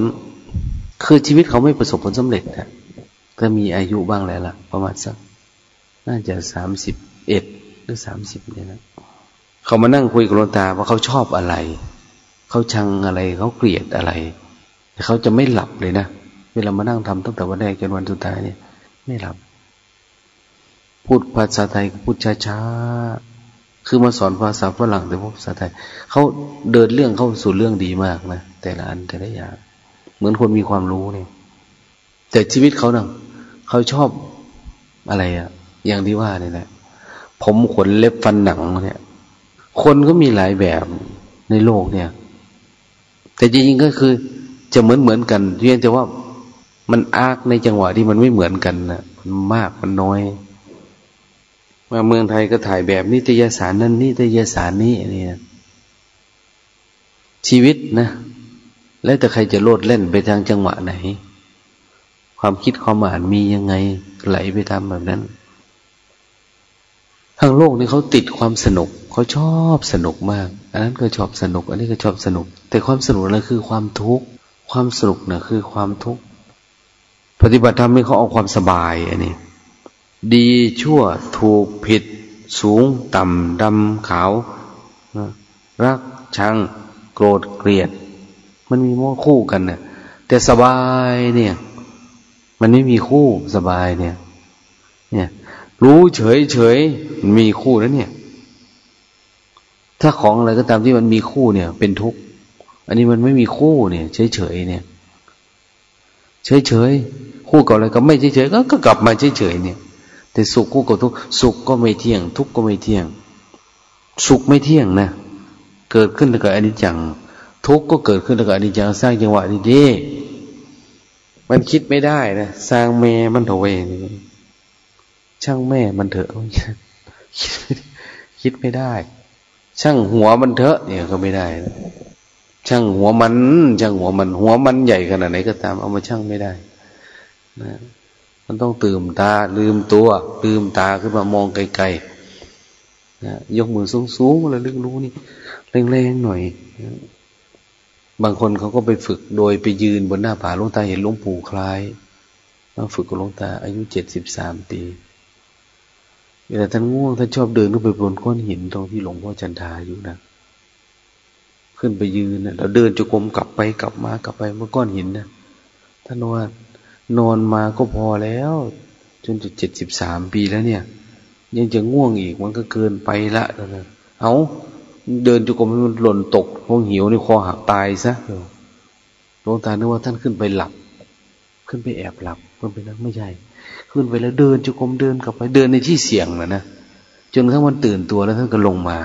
คือชีวิตเขาไม่ประสบผลสำเร็จนะก็มีอายุบ้างแล้วล่ะ ประมาณสักน่าจะสามสิบเอ็ดหรือสามสิบเนี่ยนะเขามานั่งคุยกับหลวงตาว่าเขาชอบอะไร เขาชังอะไร เขาเกลียดอะไร แต่เขาจะไม่หลับเลยนะ เวลามานั่งทำตั้งแต่วันแรกจนวันสุดท้ายเนี่ย ไม่หลับ พูดภาษาไทยพูดช้าๆ คือมาสอนภาษาฝรั่งแต่พูดภาษาไทย เขาเดินเรื่องเข้าสู่เรื่องดีมากนะ แต่ละอันแต่ละอย่าง เหมือนคนมีความรู้เนี่ย แต่ชีวิตเขาเนะเขาชอบอะไรอะอย่างที่ว่าเนี่ยแหละผมขนเล็บฟันหนังเนี่ย คนก็มีหลายแบบในโลกเนี่ย แต่จริงๆก็คือ จะเหมือนเหมือนกันเพียงแต่ว่ามันอากในจังหวะที่มันไม่เหมือนกันนะมันมากมันน้อย มาเมืองไทยก็ถ่ายแบบนิตยสารนั่นนิตยสารนี้นี่ยชีวิตนะ แล้วแต่ใครจะโลดเล่นไปทางจังหวะไหน ความคิดความอ่านมียังไงไหลไปทำแบบนั้นทางโลกนี่เขาติดความสนุกเขาชอบสนุกมาก อันนั้นก็ชอบสนุก อันนี้ก็ชอบสนุก แต่ความสนุกนั่นคือความทุกข์ความสนุกน่ะคือความทุกข์ปฏิบัติธรรมนี่เขาเอาความสบายอันนี้ ดีชั่วถูกผิด สูงต่ำดำขาว รักชัง โกรธเกลียด มันมีมั่วคู่กันเนี่ยแต่สบายเนี่ย มันไม่มีคู่สบายเนี่ย เนี่ย รู้เฉยเฉยมีคู่แล้วเนี่ย ถ้าของอะไรก็ตามที่มันมีคู่เนี่ย เป็นทุกข์อันนี้มันไม่มีคู่เนี่ยเฉยเฉยเนี่ย เฉยเฉยคู่กับอะไรก็ไม่เฉยเฉยก็กลับมาเฉยเฉยเนี่ย แต่สุขคู่กับทุกข์สุขก็ไม่เที่ยง ทุกข์ก็ไม่เที่ยง สุขไม่เที่ยงนะเกิดขึ้นแล้วก็อนิจจัง ทุกข์ก็เกิดขึ้นแล้วก็อนิจจังสร้างจังหวะดีๆมันคิดไม่ได้นะสร้างแม่มันเถอะเวช่างแม่มันเถอะคิดไม่ได้ ช่างหัวมันเถอะเนี่ยก็ไม่ได้ช่างหัวมัน ช่างหัวมัน หัวมันใหญ่ขนาดไหนก็ตาม เอามาช่างไม่ได้ นะ มันต้องตื่มตา ลืมตัว ลืมตาขึ้นมามองไกลๆนะยกมือสูงๆแล้วลึกรู้นี่แรงๆหน่อยนะบางคนเขาก็ไปฝึกโดยไปยืนบนหน้าผาลุงตาเห็นลุงปู่คล้ายมาฝึกกับลุงตา อายุเจ็ดสิบสามปีเวลาท่านง่วงท่านชอบเดินขึ้นไปบนก้อนหินตรงที่หลวงพ่อจันทาอยู่นะขึ้นไปยืนนะแล้วเดินจุกรมกลับไปกลับมากลับไปเมื่อก้อนหินนะท่านว่า นอนมาก็พอแล้ว จนจะเจ็ดสิบสามปีแล้วเนี่ย ยังจะง่วงอีกมันก็เกินไปละนะเอาเดินจุกมมันหล่นตกคงหิวในคอหักตายซะหลวงตานึกว่าท่านขึ้นไปหลับ ขึ้นไปแอบหลับขึ้นไปนั้นไม่ใช่ ขึ้นไปแล้วเดินจุกมเดินกลับไปเดินในที่เสี่ยงนะนะจนกระทั่งมันตื่นตัวแล้วท่านก็ลงมา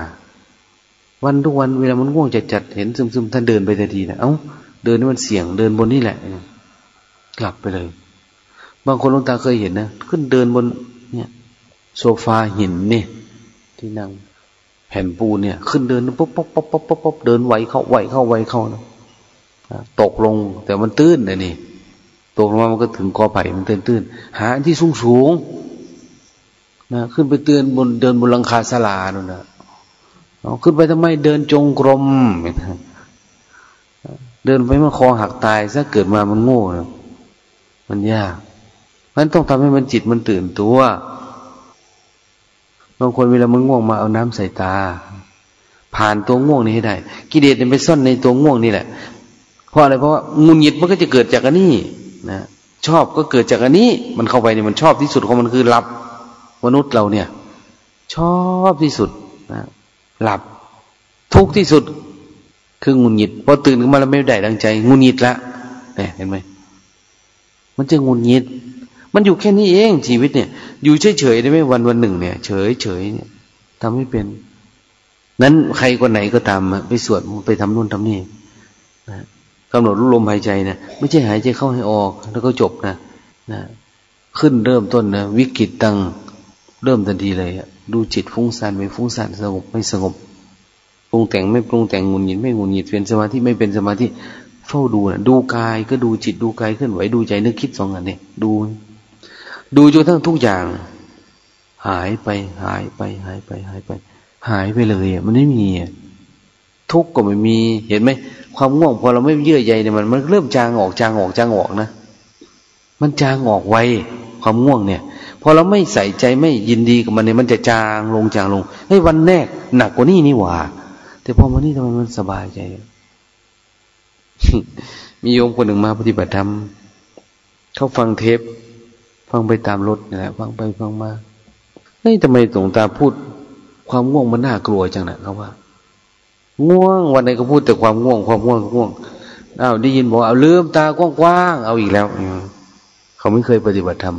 วันทุกวันเวลามันง่วงจัดจัดเห็นซึมซึมท่านเดินไปทันทีนะเอา้าเดินนี่มันเสี่ยงเดินบนนี่แหละ กลับไปเลย บางคนลงตาเคยเห็นนะ ขึ้นเดินบน เนี่ย โซฟาหินเนี่ย ที่นั่งแผ่นปูนเนี่ย ขึ้นเดินปุ๊บปุ๊บปุ๊บปุ๊บปุ๊บปุ๊บเดินไหวเข้าไหวเข้าไหวเข้านะตกลงแต่มันตื้นนะนี่ตกลงมามันก็ถึงกอไผ่มันตื้นตื้นหาที่สูงสูงนะขึ้นไปเตือนบนเดินบนหลังคาศาลาโน่นนะขึ้นไปทำไมเดินจงกรมเดินไปมันคอหักตายซะเกิดมามันโง่ มันยากมันต้องทำให้มันจิตมันตื่นตัว บางคนเวลามันง่วงมาเอาน้ำใส่ตา ผ่านตัวง่วงนี้ให้ได้ กิเลสเนี่ยไปซ่อนในตัวง่วงนี่แหละ เพราะอะไร เพราะว่ามุนหยิดมันก็จะเกิดจากอันนี้นะ ชอบก็เกิดจากอันนี้ มันเข้าไปเนี่ยมันชอบที่สุดของมันคือหลับ มนุษย์เราเนี่ย ชอบที่สุดนะหลับ ทุกที่สุดคืองุนหงิดพอตื่นขึ้นมาแล้วไม่ได้ดังใจงุนหงิดละเนี่ยเห็นไหม มันจะงุนงิด มันอยู่แค่นี้เองชีวิตเนี่ย อยู่เฉยๆได้ไหมวันวันหนึ่งเนี่ย เฉยเฉยเนี่ยทำให้เป็น นั้นใครคนไหนก็ตามไปสวดไปทำนู่นทำนี่นะกำหนดรูลมหายใจนะไม่ใช่หายใจเข้าให้ออก แล้วก็จบนะนะขึ้นเริ่มต้นนะวิกฤตตังเริ่มทันทีเลยอะดูจิตฟุ้งซ่านไม่ฟุ้งซ่านสงบไม่สงบปรุงแต่งไม่ปรุงแต่งงุนหงิดไม่งุนหงิดเป็นสมาธิไม่เป็นสมาธิ เฝ้าดูนะดูกายก็ดูจิตดูกายเคลื่อนไหวดูใจนึกคิดสองอันนี้ดู ดูจนทั้งทุกอย่าง หายไป หายไป หายไป หายไป หายไปเลยอะมันไม่มีทุกข์ก็ไม่มีเห็นไหมความง่วงพอเราไม่เยื่อใยเนี่ยมันมันเริ่มจางออกจางออกจางออกนะ มันจางออกไวความง่วงเนี่ยพอเราไม่ใส่ใจไม่ยินดีกับมันเนี่ยมันจะจางลงจางลงเฮ้ยวันแรกหนักกว่านี้นี่หว่า แต่พอวันนี้ทำไมมันสบายใจ มีโยมคนหนึ่งมาปฏิบัติธรรมเขาฟังเทป ฟังไปตามรถนี่แหละฟังไปฟังมาเฮ้ยทำไมตรงตาพูด ความง่วงมันน่ากลัวจังนะเขาว่า ง่วงวันไหนก็พูดแต่ความง่วง ความง่วงง่วงอ้าวได้ยินบอกเอาลืมตากว้างๆเอาอีกแล้วเขาไม่เคยปฏิบัติธรรม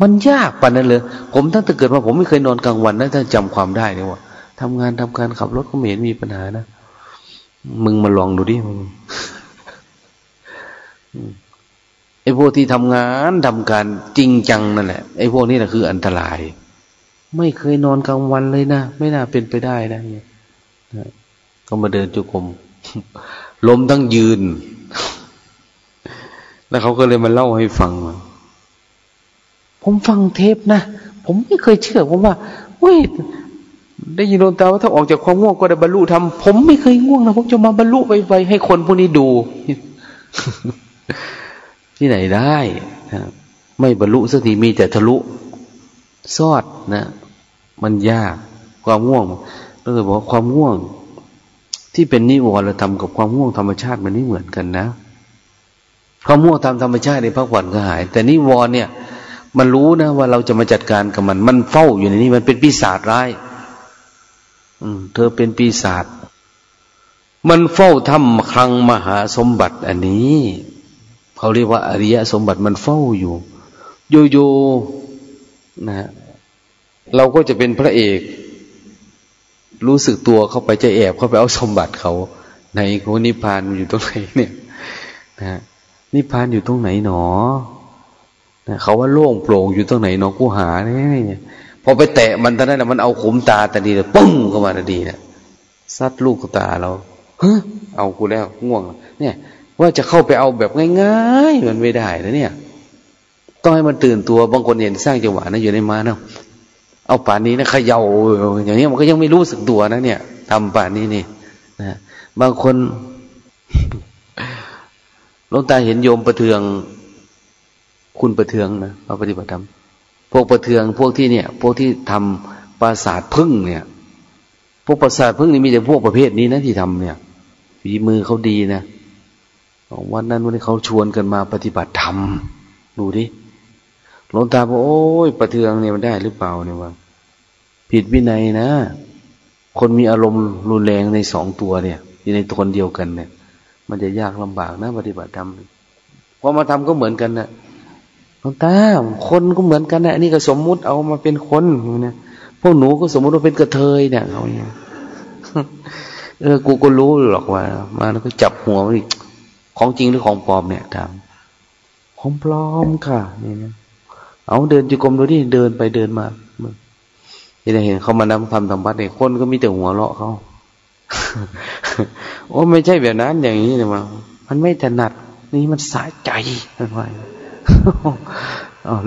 มันยากปานนั้นเลย ผมตั้งแต่เกิดมาผมไม่เคยนอนกลางวันนะถ้าจำความได้เนี่ยว่าทำงานทำการขับรถก็ไม่เห็นมีปัญหานะ มึงมาลองดูดิมึง ไอ้พวกที่ทำงานทำการจริงจังนั่นแหละไอ้พวกนี้แหละคืออันตราย ไม่เคยนอนกลางวันเลยนะไม่น่าเป็นไปได้นะเนี่ยก็มาเดินจุกรมล้มทั้งยืน แล้วเขาก็เลยมาเล่าให้ฟังว่าผมฟังเทปนะ ผมไม่เคยเชื่อผมว่าเฮ้ยได้ยินโดนตาว่าถ้าออกจากความง่วงก็ได้บรรลุทำผมไม่เคยง่วงนะผมจะมาบรรลุไวๆให้คนพวกนี้ดู ที่ไหนได้นะไม่บรรลุสักทีมีแต่ทะลุซอดนะ มันยากความง่วงก็เลยบอกความง่วง ที่เป็นนิวรธรรมกับความง่วงธรรมชาติมันไม่เหมือนกันนะความง่วงตามธรรมชาติในพักผ่อนก็หาย แต่นิวรเนี่ย มันรู้นะ ว่าเราจะมาจัดการกับมัน มันเฝ้าอยู่ในนี้มันเป็นปีศาจร้าย อืม เธอเป็นปีศาจมันเฝ้าทำคลังมหาสมบัติอันนี้ เขาเรียกว่าอริยสมบัติมันเฝ้าอยู่โยโย่นะเราก็จะเป็นพระเอก รู้สึกตัวเข้าไปจะแอบเข้าไปเอาสมบัติเขาในโคนิพานอยู่ตรงไหนเนี่ยนะนิพพานอยู่ตรงไหนหนอนะเขาว่าโล่งโปร่งอยู่ตรงไหนหนอกูหาเนี่ยพอไปแตะมันตอนนั้นมันเอาขุมตาตาดีเลยปุ้งเข้ามาตาดีเนะซัดลูกตาเราเฮ้เอากูแล้วง่วง เนี่ย ว่าจะเข้าไปเอาแบบง่ายๆมันไม่ได้นะเนี่ย ต้องให้มันตื่นตัวบางคนเห็นสร้างจังหวะนะอยู่ในมาเนาะเอาป่านนี้นะเขย่าอย่างนี้มันก็ยังไม่รู้สึกตัวนะเนี่ยทำป่านนี้นี่นะบางคนหลวงตาเห็นโยมประเทือง คุณประเทืองนะมาปฏิบัติธรรมพวกประเทืองพวกที่เนี่ย พวกที่ทำปราสาทพึ่งเนี่ย พวกปราสาทพึ่งนี่มีแต่พวกประเภทนี้นะที่ทำเนี่ยฝีมือเขาดีนะ วันนั้นวันนี้เขาชวนกันมาปฏิบัติธรรมดูดิหลวงตาบอกโอ้ยประเทืองเนี่ยมันได้หรือเปล่าเนี่ยว่าผิดวินัยนะ คนมีอารมณ์รุนแรงในสองตัวเนี่ย อยู่ในตนเดียวกันเนี่ย มันจะยากลำบากนะ ปฏิบัติธรรมพอมาทำก็เหมือนกันนะหลวงตาคนก็เหมือนกันนะนนี้ก็สมมุติเอามาเป็นคนเนี่ยพวกหนูก็สมมุติว่าเป็นกระเทยเนี่ยเขาเนี่ยเออกูก็รู้หรอกว่า มาแล้วก็จับหัวมัน ของจริงหรือของปลอมเนี่ยถามของปลอมค่ะนี่นะเอาเดินจุกรมดูดิเดินไปเดินมาจะได้เห็นเขามานั่งทำธรรมะเนี่ยคนก็มีแต่หัวเราะเขาโอ้ไม่ใช่แบบนั้นอย่างนี้เลยมามันไม่ถนัด นี่มันสะใจมันว่า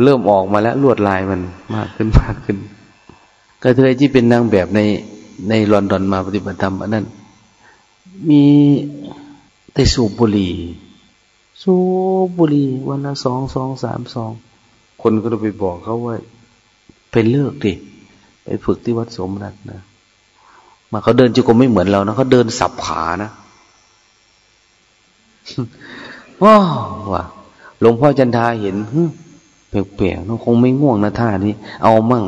เริ่มออกมาแล้วลวดลายมันมากขึ้นมากขึ้นกระเทยที่เป็นนางแบบในในลอนดอนมาปฏิบัติธรรมอันนั้น มี แต่สูบบุหรี่ สูบบุหรี่วันละสองสองสามสองคนก็เลยไปบอกเขาว่าไปเลิกดิไปฝึกที่วัดสมนัตนะ มาเขาเดินจุกมไม่เหมือนเรานะเขาเดินสับขานะว้าวว่ะหลวงพ่อจันทาเห็นเปลกๆน้องคงไม่ง่วงนะท่านี้ เอามั่ง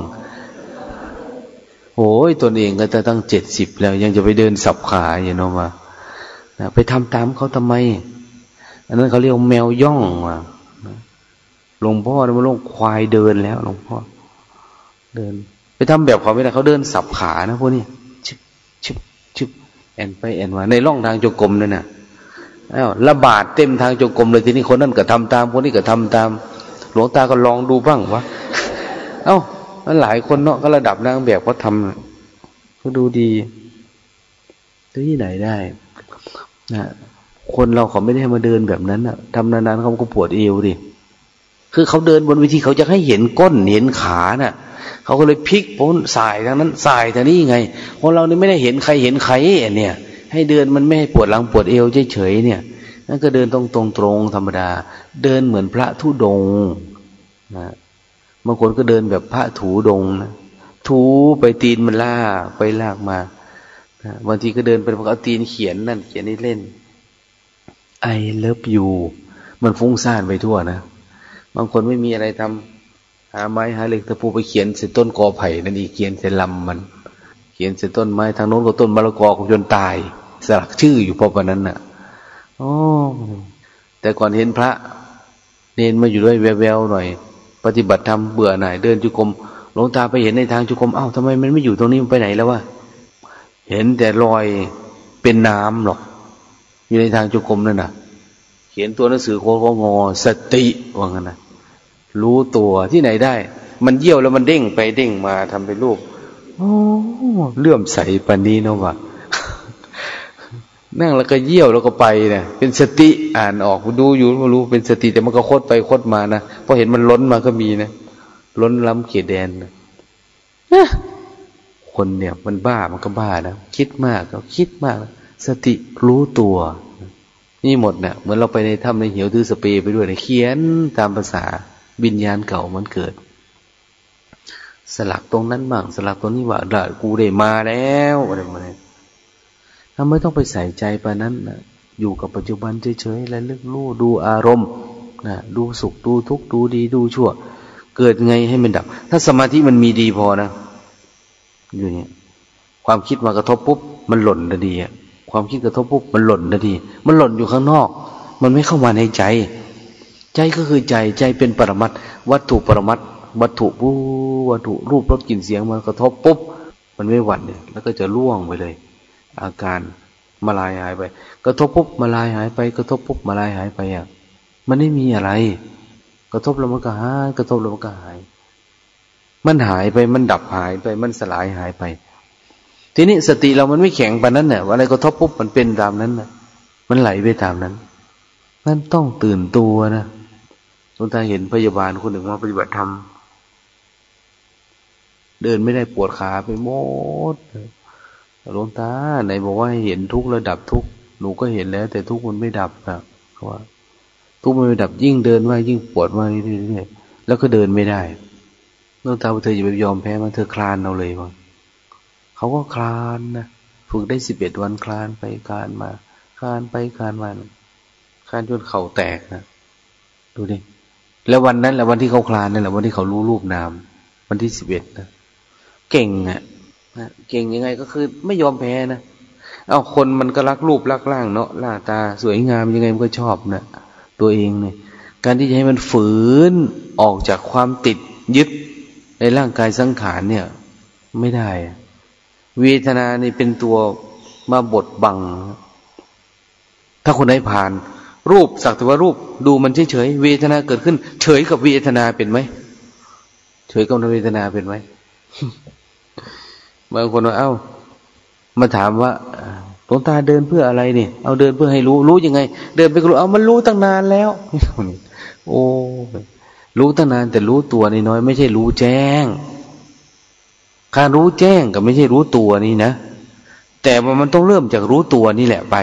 โอ้ยตนเองก็จะตั้งเจ็ดสิบแล้ว ยังจะไปเดินสับขาอยู่เนาะมา ไปทำตามเขาทำไม อันนั้นเขาเรียกแมวย่องว่ะหลวงพ่อนี่มันลงควายเดินแล้วหลวงพ่อ เดิน ไปทำแบบเขาไม่ได้เขาเดินสับขานะพวกนี้ชิบชิบชิบแอนไปแอนมาในร่องทางจงกรมนั่นน่ะอ้าวระบาดเต็มทางจงกรมเลยทีนี้คนนั้นก็ทำตามคนนี้ก็ทำตาม หลวงตาก็ลองดูบ้างวะเอ้ามันหลายคนเนาะก็ระดับนางแบบเขาทำก็ดูดีที่ไหนได้ นะคนเราเขาไม่ได้มาเดินแบบนั้นอะทำนานๆเขาก็ปวดเอวดิคือเขาเดินบนวิธีเขาจะให้เห็นก้นเห็นขาน่ะเขาก็เลยพลิกพ้นสายทางนั้นสายทางนี้ไงคนเรานี่ไม่ได้เห็นใครเห็นใครเนี่ย ให้เดินมันไม่ให้ปวดหลังปวดเอวเฉยๆเนี่ยนั่นก็เดินตรงตรงตรงธรรมดา เดินเหมือนพระทุดงนะบางคนก็เดินแบบพระถูดงนะถูไปตีนมันล่าไปลากมา บางทีก็เดินไปเอาตีนเขียนนั่น เขียนนี่เล่น I love you มันฟุ้งซ่านไปทั่วนะ บางคนไม่มีอะไรทำหาไม้หาเหล็กตะปูไปเขียนเสต้นกอไผ่นั่นอีเขียนเสลำมัน เขียนเสต้นไม้ทางโน้นก็ต้นมะละกอจนตาย สลักชื่ออยู่พอปนั้นน่ะโอ้แต่ก่อนเห็นพระ เนนมาอยู่ด้วยแววๆหน่อย ปฏิบัติธรรมเบื่อหน่าย เดินจุกรมหลวงตาไปเห็นในทางจุกรมเอ้าทำไมมันไม่อยู่ตรงนี้มันไปไหนแล้ววะ เห็นแต่รอยเป็นน้ำหรอก อยู่ในทางจุกรมนั่นน่ะเขียนตัวหนังสือโคโคงอสติว่างั้นนะรู้ตัวที่ไหนได้ มันเยี่ยวแล้วมันเด้งไปเด้งมาทำเป็นรูปโอ้เลื่อมใสปานนี้เนาะวะนั่งแล้วก็เยี่ยวแล้วก็ไปเนี่ยเป็นสติอ่านออกดูอยู่รู้เป็นสติ แต่มันก็โคตรไปโคตรมานะพอเห็นมันล้นมาก็มีนะล้นล้ำเขียดแดนนะ คนเนี่ย มันบ้ามันก็บ้านะคิดมากก็คิดมาก สติรู้ตัว นี่หมดเนะ่ยเหมือนเราไปในถ้ำในเหี่ยวถือสเปรย์ไปด้วยนะเขียนตามภาษาวิญญาณเก่ามันเกิด สลักตรงนั้นบ้างสลักตรงนี้ว่าได้กูได้มาแล้วอะไรมาเนี่ยถ้าไม่ต้องไปใส่ใจไปนั้นนะอยู่กับปัจจุบันเฉยๆและเลือกรู้ดูอารมณ์นะดูสุขดูทุกข์ดูดีดูชั่ว เกิดไงให้มันดับ ถ้าสมาธิมันมีดีพอนะ อยู่เนี่ย ความคิดมากระทบปุ๊บมันหล่นทันทีอะความคิดกระทบปุ๊บมันหล่นทันที มันหล่นอยู่ข้างนอก มันไม่เข้ามาในใจ ใจก็คือใจใจเป็นปรมัตวัตถุปรมัตวัตถุผู้วัตถุรูปรสกลิ่นเสียงมากระทบปุ๊บมันไม่หวั่นเนี่ยแล้วก็จะล่วงไปเลย อาการมาลายหายไป กระทบปุ๊บมาลายหายไป กระทบปุ๊บมาลายหายไปอะมันไม่มีอะไร กระทบแล้วมันก็หายกระทบแล้วมันก็หาย มันหายไปมันดับหายไปมันสลายหายไป ทีนี้สติเรามันไม่แข็งปานนั้นเนี่ยอะไรกระทบปุ๊บมันเป็นตามนั้นนะมันไหลไปตามนั้น มันต้องตื่นตัวนะหลวงตาเห็นพยาบาลคนหนึ่งว่าปฏิบัติธรรมเดินไม่ได้ปวดขาไปหมดหลวงตาไหนบอกว่าเห็นทุกข์ระดับทุกข์หนูก็เห็นแล้ว แต่ทุกข์มันไม่ดับอะเขาว่า ทุกข์มันไม่ดับยิ่งเดินว่ายิ่งปวดมาเรื่อยๆแล้วก็เดินไม่ได้ หลวงตาเธออย่าไปยอมแพ้มันเธอคลานเอาเลยว่าเขาก็คลานนะฝึกได้สิบเอ็ดวันคลานไปคลานมา คลานไปคลานมาคลานจนเข่าแตกนะดูดิแล้ววันนั้นแหละวันที่เขาคลานนั่นแหละวันที่เขารู้รูปนาม วันที่สิบเอ็ดนะเก่งอะเก่งยังไงก็คือไม่ยอมแพ้นะเอาคนมันก็รักรูปรักร่างเนาะหน้าตา สวยงามยังไงมันก็ชอบนะตัวเองเนี่ยการที่จะให้มันฝืนออกจากความติดยึด ในร่างกายสังขารเนี่ย ไม่ได้ เวทนานี่เป็นตัวมาบดบัง ถ้าคนไหนผ่าน รูปสักแต่ว่ารูปดูมันเฉยๆเวทนาเกิดขึ้น เฉยกับเวทนาเป็นไหมเฉยกับเวทนาเป็นไหมบางคนว่าเอ้า มาถามว่าหลวงตาเดินเพื่ออะไรเนี่ย เอาเดินเพื่อให้รู้ รู้ยังไง เดินไปก็รู้ เอามันรู้ตั้งนานแล้ว โอ้ รู้ตั้งนานแต่รู้ตัวนี่น้อยไม่ใช่รู้แจ้ง การรู้แจ้งกับไม่ใช่รู้ตัวนี่นะ แต่ว่ามันต้องเริ่มจากรู้ตัวนี่แหละไป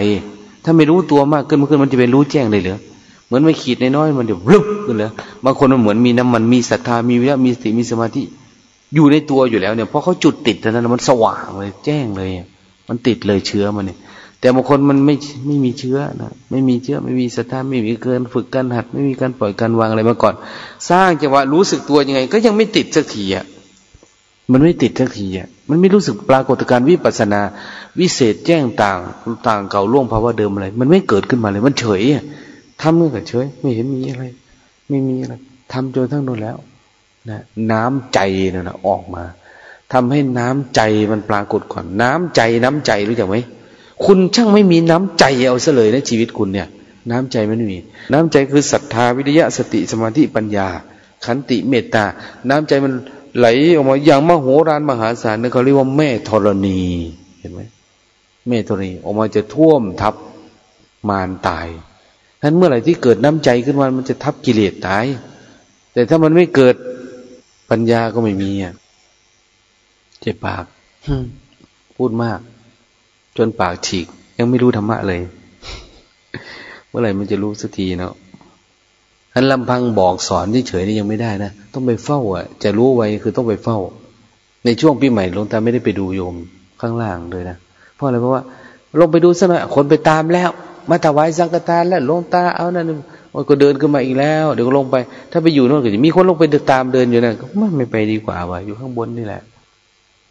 ถ้าไม่รู้ตัวมากขึ้นมากขึ้นมันจะเป็นรู้แจ้งเลยเหรอเหมือนไม่ขีดน้อยๆมันเดี๋ยวรึบขึ้นเลยบางคนมันเหมือนมีน้ำมันมีศรัทธามีวิริยะมีสติมีสมาธิอยู่ในตัวอยู่แล้วเนี่ยเพราะเขาจุดติดนั้นมันสว่างเลย แจ้งเลย มันติดเลยเชื้อมันเนี่ย แต่บางคนมันไม่ไม่มีเชื้อนะไม่มีเชื้อไม่มีศรัทธาไม่มีเกินฝึกการหัด ไม่มีการปล่อยการวางอะไรมาก่อน สร้างจังหวะรู้สึกตัวยังไง ก็ยังไม่ติดสักทีอะมันไม่ติดสักทีอะมันไม่รู้สึกปรากฏการวิปัสนา วิเศษแจ้งต่างต่างเก่าล่วงภาวะเดิมอะไร มันไม่เกิดขึ้นมาเลย มันเฉยอะทำเมื่อก็เฉย ไม่เห็นมีอะไร ไม่มีอะไรทำจนทั้งนู้นแล้วนะน้ำใจนั่นะออกมาทำให้น้ำใจมันปรากฏก่อน น้ำใจน้ำใจรู้จักไหม คุณช่างไม่มีน้ำใจเอาซะเลยนะชีวิตคุณเนี่ย น้ำใจมันไม่มี น้ำใจคือศรัทธาวิทยาสติสมาธิปัญญา ขันติเมตตา น้ำใจมันไหลออกมาอย่างมโหฬารมหาศาลนั่นเขาเรียกว่าแม่ธรณีเห็นไหมแม่ธรณีออกมาจะท่วมทับมารตายนั้นเมื่อไหร่ที่เกิดน้ำใจขึ้นมามันจะทับกิเลสตาย แต่ถ้ามันไม่เกิดปัญญาก็ไม่มีอะเจ็บปากพูดมาก จนปากฉีก ยังไม่รู้ธรรมะเลย เมื่อไหร่มันจะรู้สักทีเนาะอันลำพังบอกสอนที่เฉยนี่ยังไม่ได้นะต้องไปเฝ้า อะ จะรู้ไว้คือต้องไปเฝ้า ในช่วงปีใหม่หลวงตาไม่ได้ไปดูโยมข้างล่างเลยนะเพราะอะไรเพราะว่า ลงไปดูสักหน่อยคนไปตามแล้ว มาถวายสังฆทานแล้วลงตาเอานั่นโอ้ยก็เดินขึ้นมาอีกแล้ว เดี๋ยวก็ลงไป ถ้าไปอยู่โน่นก็จะมีคนลงไปเดตามเดินอยู่นั่นก็ไม่ไม่ไปดีกว่าว่ะอยู่ข้างบนนี่แหละ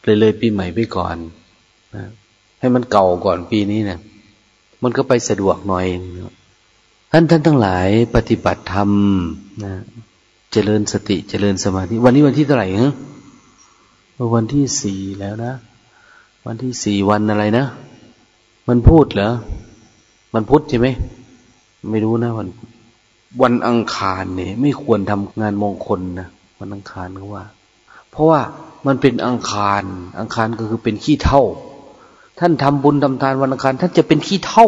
เลยเลยปีใหม่ไปก่อนนะ ให้มันเก่าก่อนปีนี้นะมันก็ไปสะดวกหน่อยท่านท่านทั้งหลายปฏิบัติธรรมนะเจริญสติเจริญสมาธิ วันนี้วันที่เท่าไหร่ฮะวันที่สี่แล้วนะ วันที่สี่วันอะไรนะ มันพูดเหรอ มันพุธใช่ไหม ไม่รู้นะวันวันอังคารเนี่ย ไม่ควรทำงานมงคลนะวันอังคารเขาว่า เพราะว่ามันเป็นอังคาร อังคารก็คือเป็นขี้เท่า ท่านทำบุญทำทานวันอังคารท่านจะเป็นขี้เท่า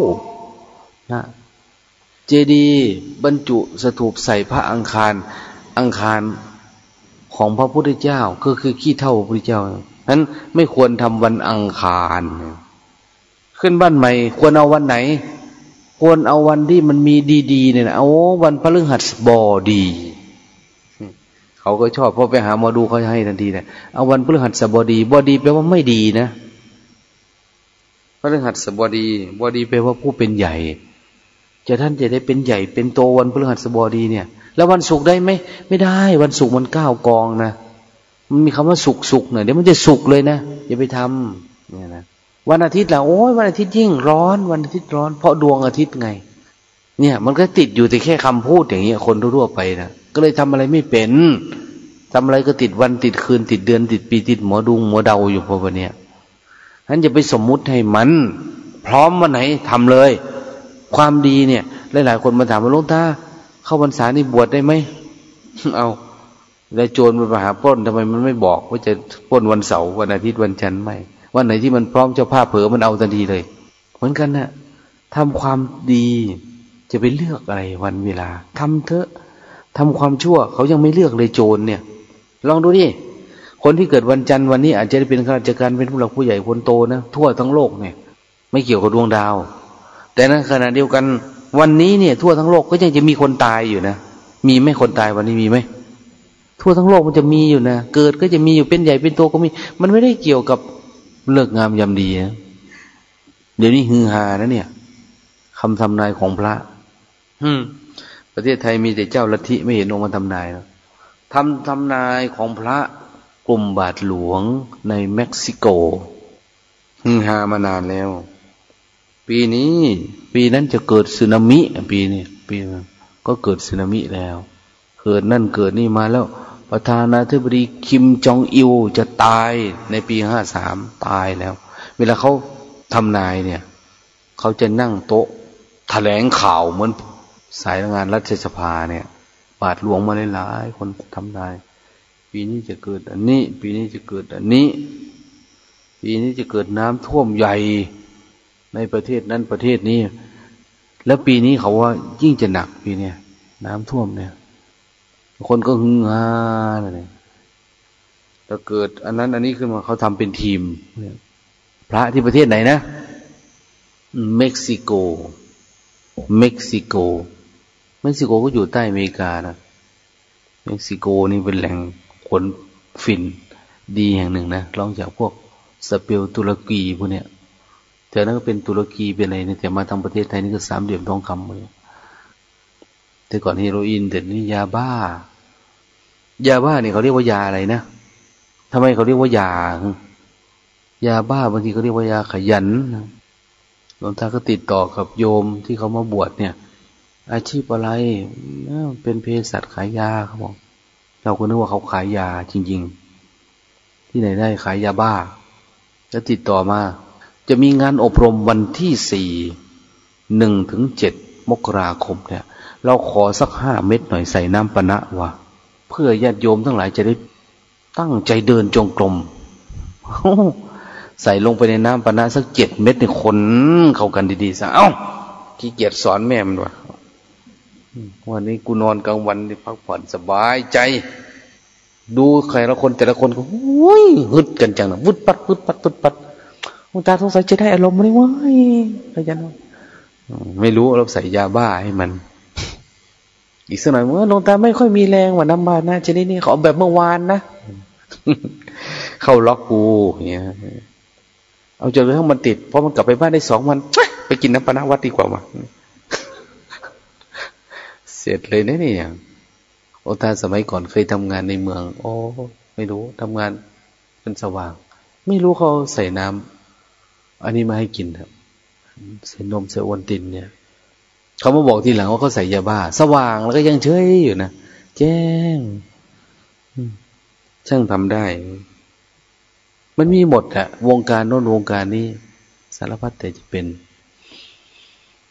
นะเจดีบรรจุสถูปใส่พระอังคารอังคารของพระพุทธเจ้าก็คือขี้เท่าพระพุทธเจ้านั้นไม่ควรทำวันอังคารขึ้นบ้านใหม่ ควรเอาวันไหน ควรเอาวันที่มันมีดีๆเนี่ยนะเอาวันพฤหัสบดีเขาก็ชอบพอไปหาหมอดูเขาให้ทันทีเนี่ยเอาวันพฤหัสบดี บดีแปลว่าไม่ดีนะ พระฤหัสบดีบดีแปลว่าผู้เป็นใหญ่ จะท่านจะได้เป็นใหญ่ เป็นโตวันพฤหัสบดีเนี่ย แล้ววันศุกร์ได้ไหมไม่ได้ วันศุกร์มันก้าวกองนะมันมีคำว่าสุกสุกหน่อยเดี๋ยวมันจะสุกเลยนะอย่าไปทำเนี่ยนะวันอาทิตย์เราโอ้ยวันอาทิตย์ยิ่งร้อน วันอาทิตย์ร้อน เพราะดวงอาทิตย์ไง เนี่ย มันก็ติดอยู่แต่แค่คำพูดอย่างเงี้ยคนทั่วไปนะก็เลยทำอะไรไม่เป็นทำอะไรก็ติดวันติดคืนติดเดือนติดปีติดหมอดุงหมอเดาอยู่พอวันเนี้ย นั้นจะไปสมมุติให้มัน พร้อมวันไหนทำเลย ความดีเนี่ย หลายๆคนมาถามว่าลุงตาเข้าพรรษานี่บวชได้ไหมเอาแล้วโจรมันมาหาป้นทำไมมันไม่บอกว่าจะป้นวันเสาร์วันอาทิตย์วันจันทร์ไม่วันไหนที่มันพร้อมเจ้าภาพเผลอมันเอาทันทีเลย เหมือนกันนะทำความดีจะไปเลือกอะไรวันเวลาทำเถอะทำความชั่ว เขายังไม่เลือกเลยโจรเนี่ย ลองดูดิ คนที่เกิดวันจันทร์วันนี้อาจจะได้เป็นข้าราชการเป็นผู้หลักผู้ใหญ่คนโตนะทั่วทั้งโลกเนี่ย ไม่เกี่ยวกับดวงดาว แต่ในขณะเดียวกันวันนี้เนี่ย ทั่วทั้งโลกก็ยังจะมีคนตายอยู่นะมีไหมคนตายวันนี้มีไหมทั่วทั้งโลกมันจะมีอยู่นะเกิดก็จะมีอยู่เป็นใหญ่เป็นโตก็มี มันไม่ได้เกี่ยวกับเลิกงามยำดีนะเดี๋ยวนี้ฮือฮานะเนี่ยคำทำนายของพระ อืม ประเทศไทยมีแต่เจ้าลัทธิไม่เห็นองค์มาทำนายแล้วทำทำนายของพระ กลุ่มบาทหลวงในเม็กซิโกฮือฮามานานแล้ว ปีนี้ ปีนั้นจะเกิดสึนามิ ปีนี้ปีก็เกิดสึนามิแล้ว เกิดนั่นเกิดนี่มาแล้ว ประธานาธิบดีคิมจองอิลจะตายในปีห้าสามตายแล้ว เวลาเขาทำนายเนี่ย เขาจะนั่งโต๊ะแถลงข่าวเหมือนสายงานรัฐสภาเนี่ย บาทหลวงมาหลายๆคนทำนาย ปีนี้จะเกิดอันนี้ ปีนี้จะเกิดอันนี้ ปีนี้จะเกิดน้ำท่วมใหญ่ในประเทศนั้นประเทศนี้ แล้วปีนี้เขาว่า ยิ่งจะหนักปีเนี้ยน้ำท่วมเนี่ย คนก็ฮึ่งฮาเลยถ้าเกิด อันนั้น อันนี้ขึ้นมาเขาทำเป็นทีมพระที่ประเทศไหนนะเม็กซิโก เม็กซิโก เม็กซิโกก็อยู่ใต้อเมริกานะ เม็กซิโกนี่เป็นแหล่ง ขนฝิ่นดีแห่งหนึ่งนะรองจากพวกสเปนตุรกีพวกเนี้ยแต่นั้นก็เป็นตุรกีเป็นอะไรเนี่ยแต่มาทางประเทศไทยนี่ก็สามเหลี่ยมทองคำเลยแต่ก่อนเฮโรอีนแต่นี่ยาบ้า ยาบ้าเนี่ยเขาเรียกว่ายาอะไรนะทำไมเขาเรียกว่ายา ยาบ้าบางทีเขาเรียกว่ายาขยันหลวงตาก็ติดต่อกับโยมที่เขามาบวชเนี่ย อาชีพอะไรเป็นเภสัชขายยาเขาบอก เราก็นึกว่าเขาขายยาจริง ๆ ที่ไหนได้ขายยาบ้า แล้วติดต่อมา จะมีงานอบรมวันที่สี่หนึ่งถึงเจ็ดมกราคมเนี่ย เราขอสักห้าเม็ดหน่อยใส่น้ำปนะวะเพื่อญาติโยมทั้งหลายจะได้ตั้งใจเดินจงกรมใส่ลงไปในน้ำปนะสักเจ็ดเม็ดนี่คนเข้ากันดีๆซะเอ้าขี้เกียจสอนแม่มันวะ วันนี้กูนอนกลางวันนี่พักผ่อนสบายใจ ดูใครละคนแต่ละคนก็ว้ยฮึดกันจังนะวุดปัดวุดปัดวุดปัดหลงตาสงสัยจะได้อารมณ์ไม่ว้ยอะไรยันไม่รู้เราใส่ยาบ้าให้มัน อีกสักหน่อยเมื่อลงตาไม่ค่อยมีแรงว่าน้ำบาดนะชนิดนี้เขาแบบเมื่อวานนะเข้าล็อกกูเนี่ยเอาจนกระทั่งมันติดพอมันกลับไปบ้านได้สองวัน ไปกินน้ำปนาวัดดีกว่ามา เสร็จเลยนะนี่ย่างโอตาสมัยก่อนเคยทำงานในเมือง โอ้ไม่รู้ทำงานเป็นสว่าง ไม่รู้เขาใส่น้ำอันนี้มาให้กินครับใส่นมใส่อวนตินเนี่ยเขามาบอกทีหลังว่าเขาใส่ยาบ้า สว่างแล้วก็ยังเฉยอยู่นะแจ้งช่างทำได้ มันมีหมดอะวงการโน้นวงการนี้ สารพัดแต่จะเป็น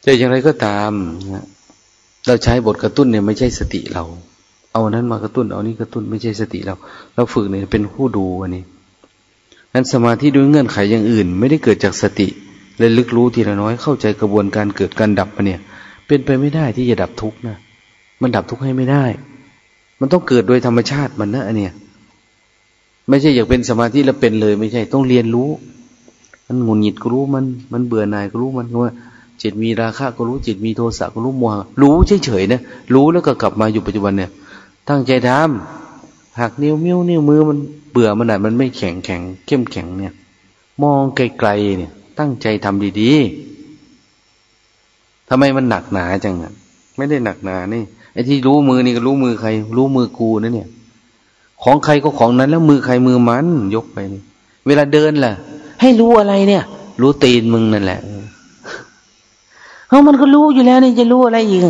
จะอย่างไรก็ตามนะ เราใช้บทกระตุ้นเนี่ยไม่ใช่สติเรา เอานั้นมากระตุ้น เอานี้กระตุ้นไม่ใช่สติเรา เราฝึกเนี่ยเป็นผู้ดูอันนี้นั้นสมาธิด้วยเงื่อนไขอย่างอื่น ไม่ได้เกิดจากสติเลยลึกรู้ทีละน้อยเข้าใจกระบวนการเกิดการดับมาเนี่ย เป็นไปไม่ได้ที่จะดับทุกข์นะมันดับทุกข์ให้ไม่ได้ มันต้องเกิดโดยธรรมชาติมันนะอันเนี้ยไม่ใช่อยากเป็นสมาธิแล้วเป็นเลย ไม่ใช่ต้องเรียนรู้ มันงุนหงิดก็รู้มัน มันเบื่อหน่ายก็รู้มันว่า จิตมีราคะก็รู้จิตมีโทสะก็รู้มัวรู้เฉยๆนะรู้แล้วก็กลับมาอยู่ปัจจุบันเนี่ย ตั้งใจทำหักนิ้วมิ้วนิ้วมือมันเบื่อมันไหนมันไม่แข็งแข็งเข้มแข็งเนี่ย มองไกลๆเนี่ย ตั้งใจทำดีๆทำไมมันหนักหนาจังอะไม่ได้หนักหนานี่ไอ้ที่รู้มือนี่ก็รู้มือใคร รู้มือกูนะเนี่ย ของใครก็ของนั้นแล้วมือใครมือมัน ยกไป เวลาเดินล่ะ ให้รู้อะไรเนี่ย รู้ตีนมึงนั่นแหละ เฮ้มันก็รู้อยู่แล้วนี่จะรู้อะไรอีก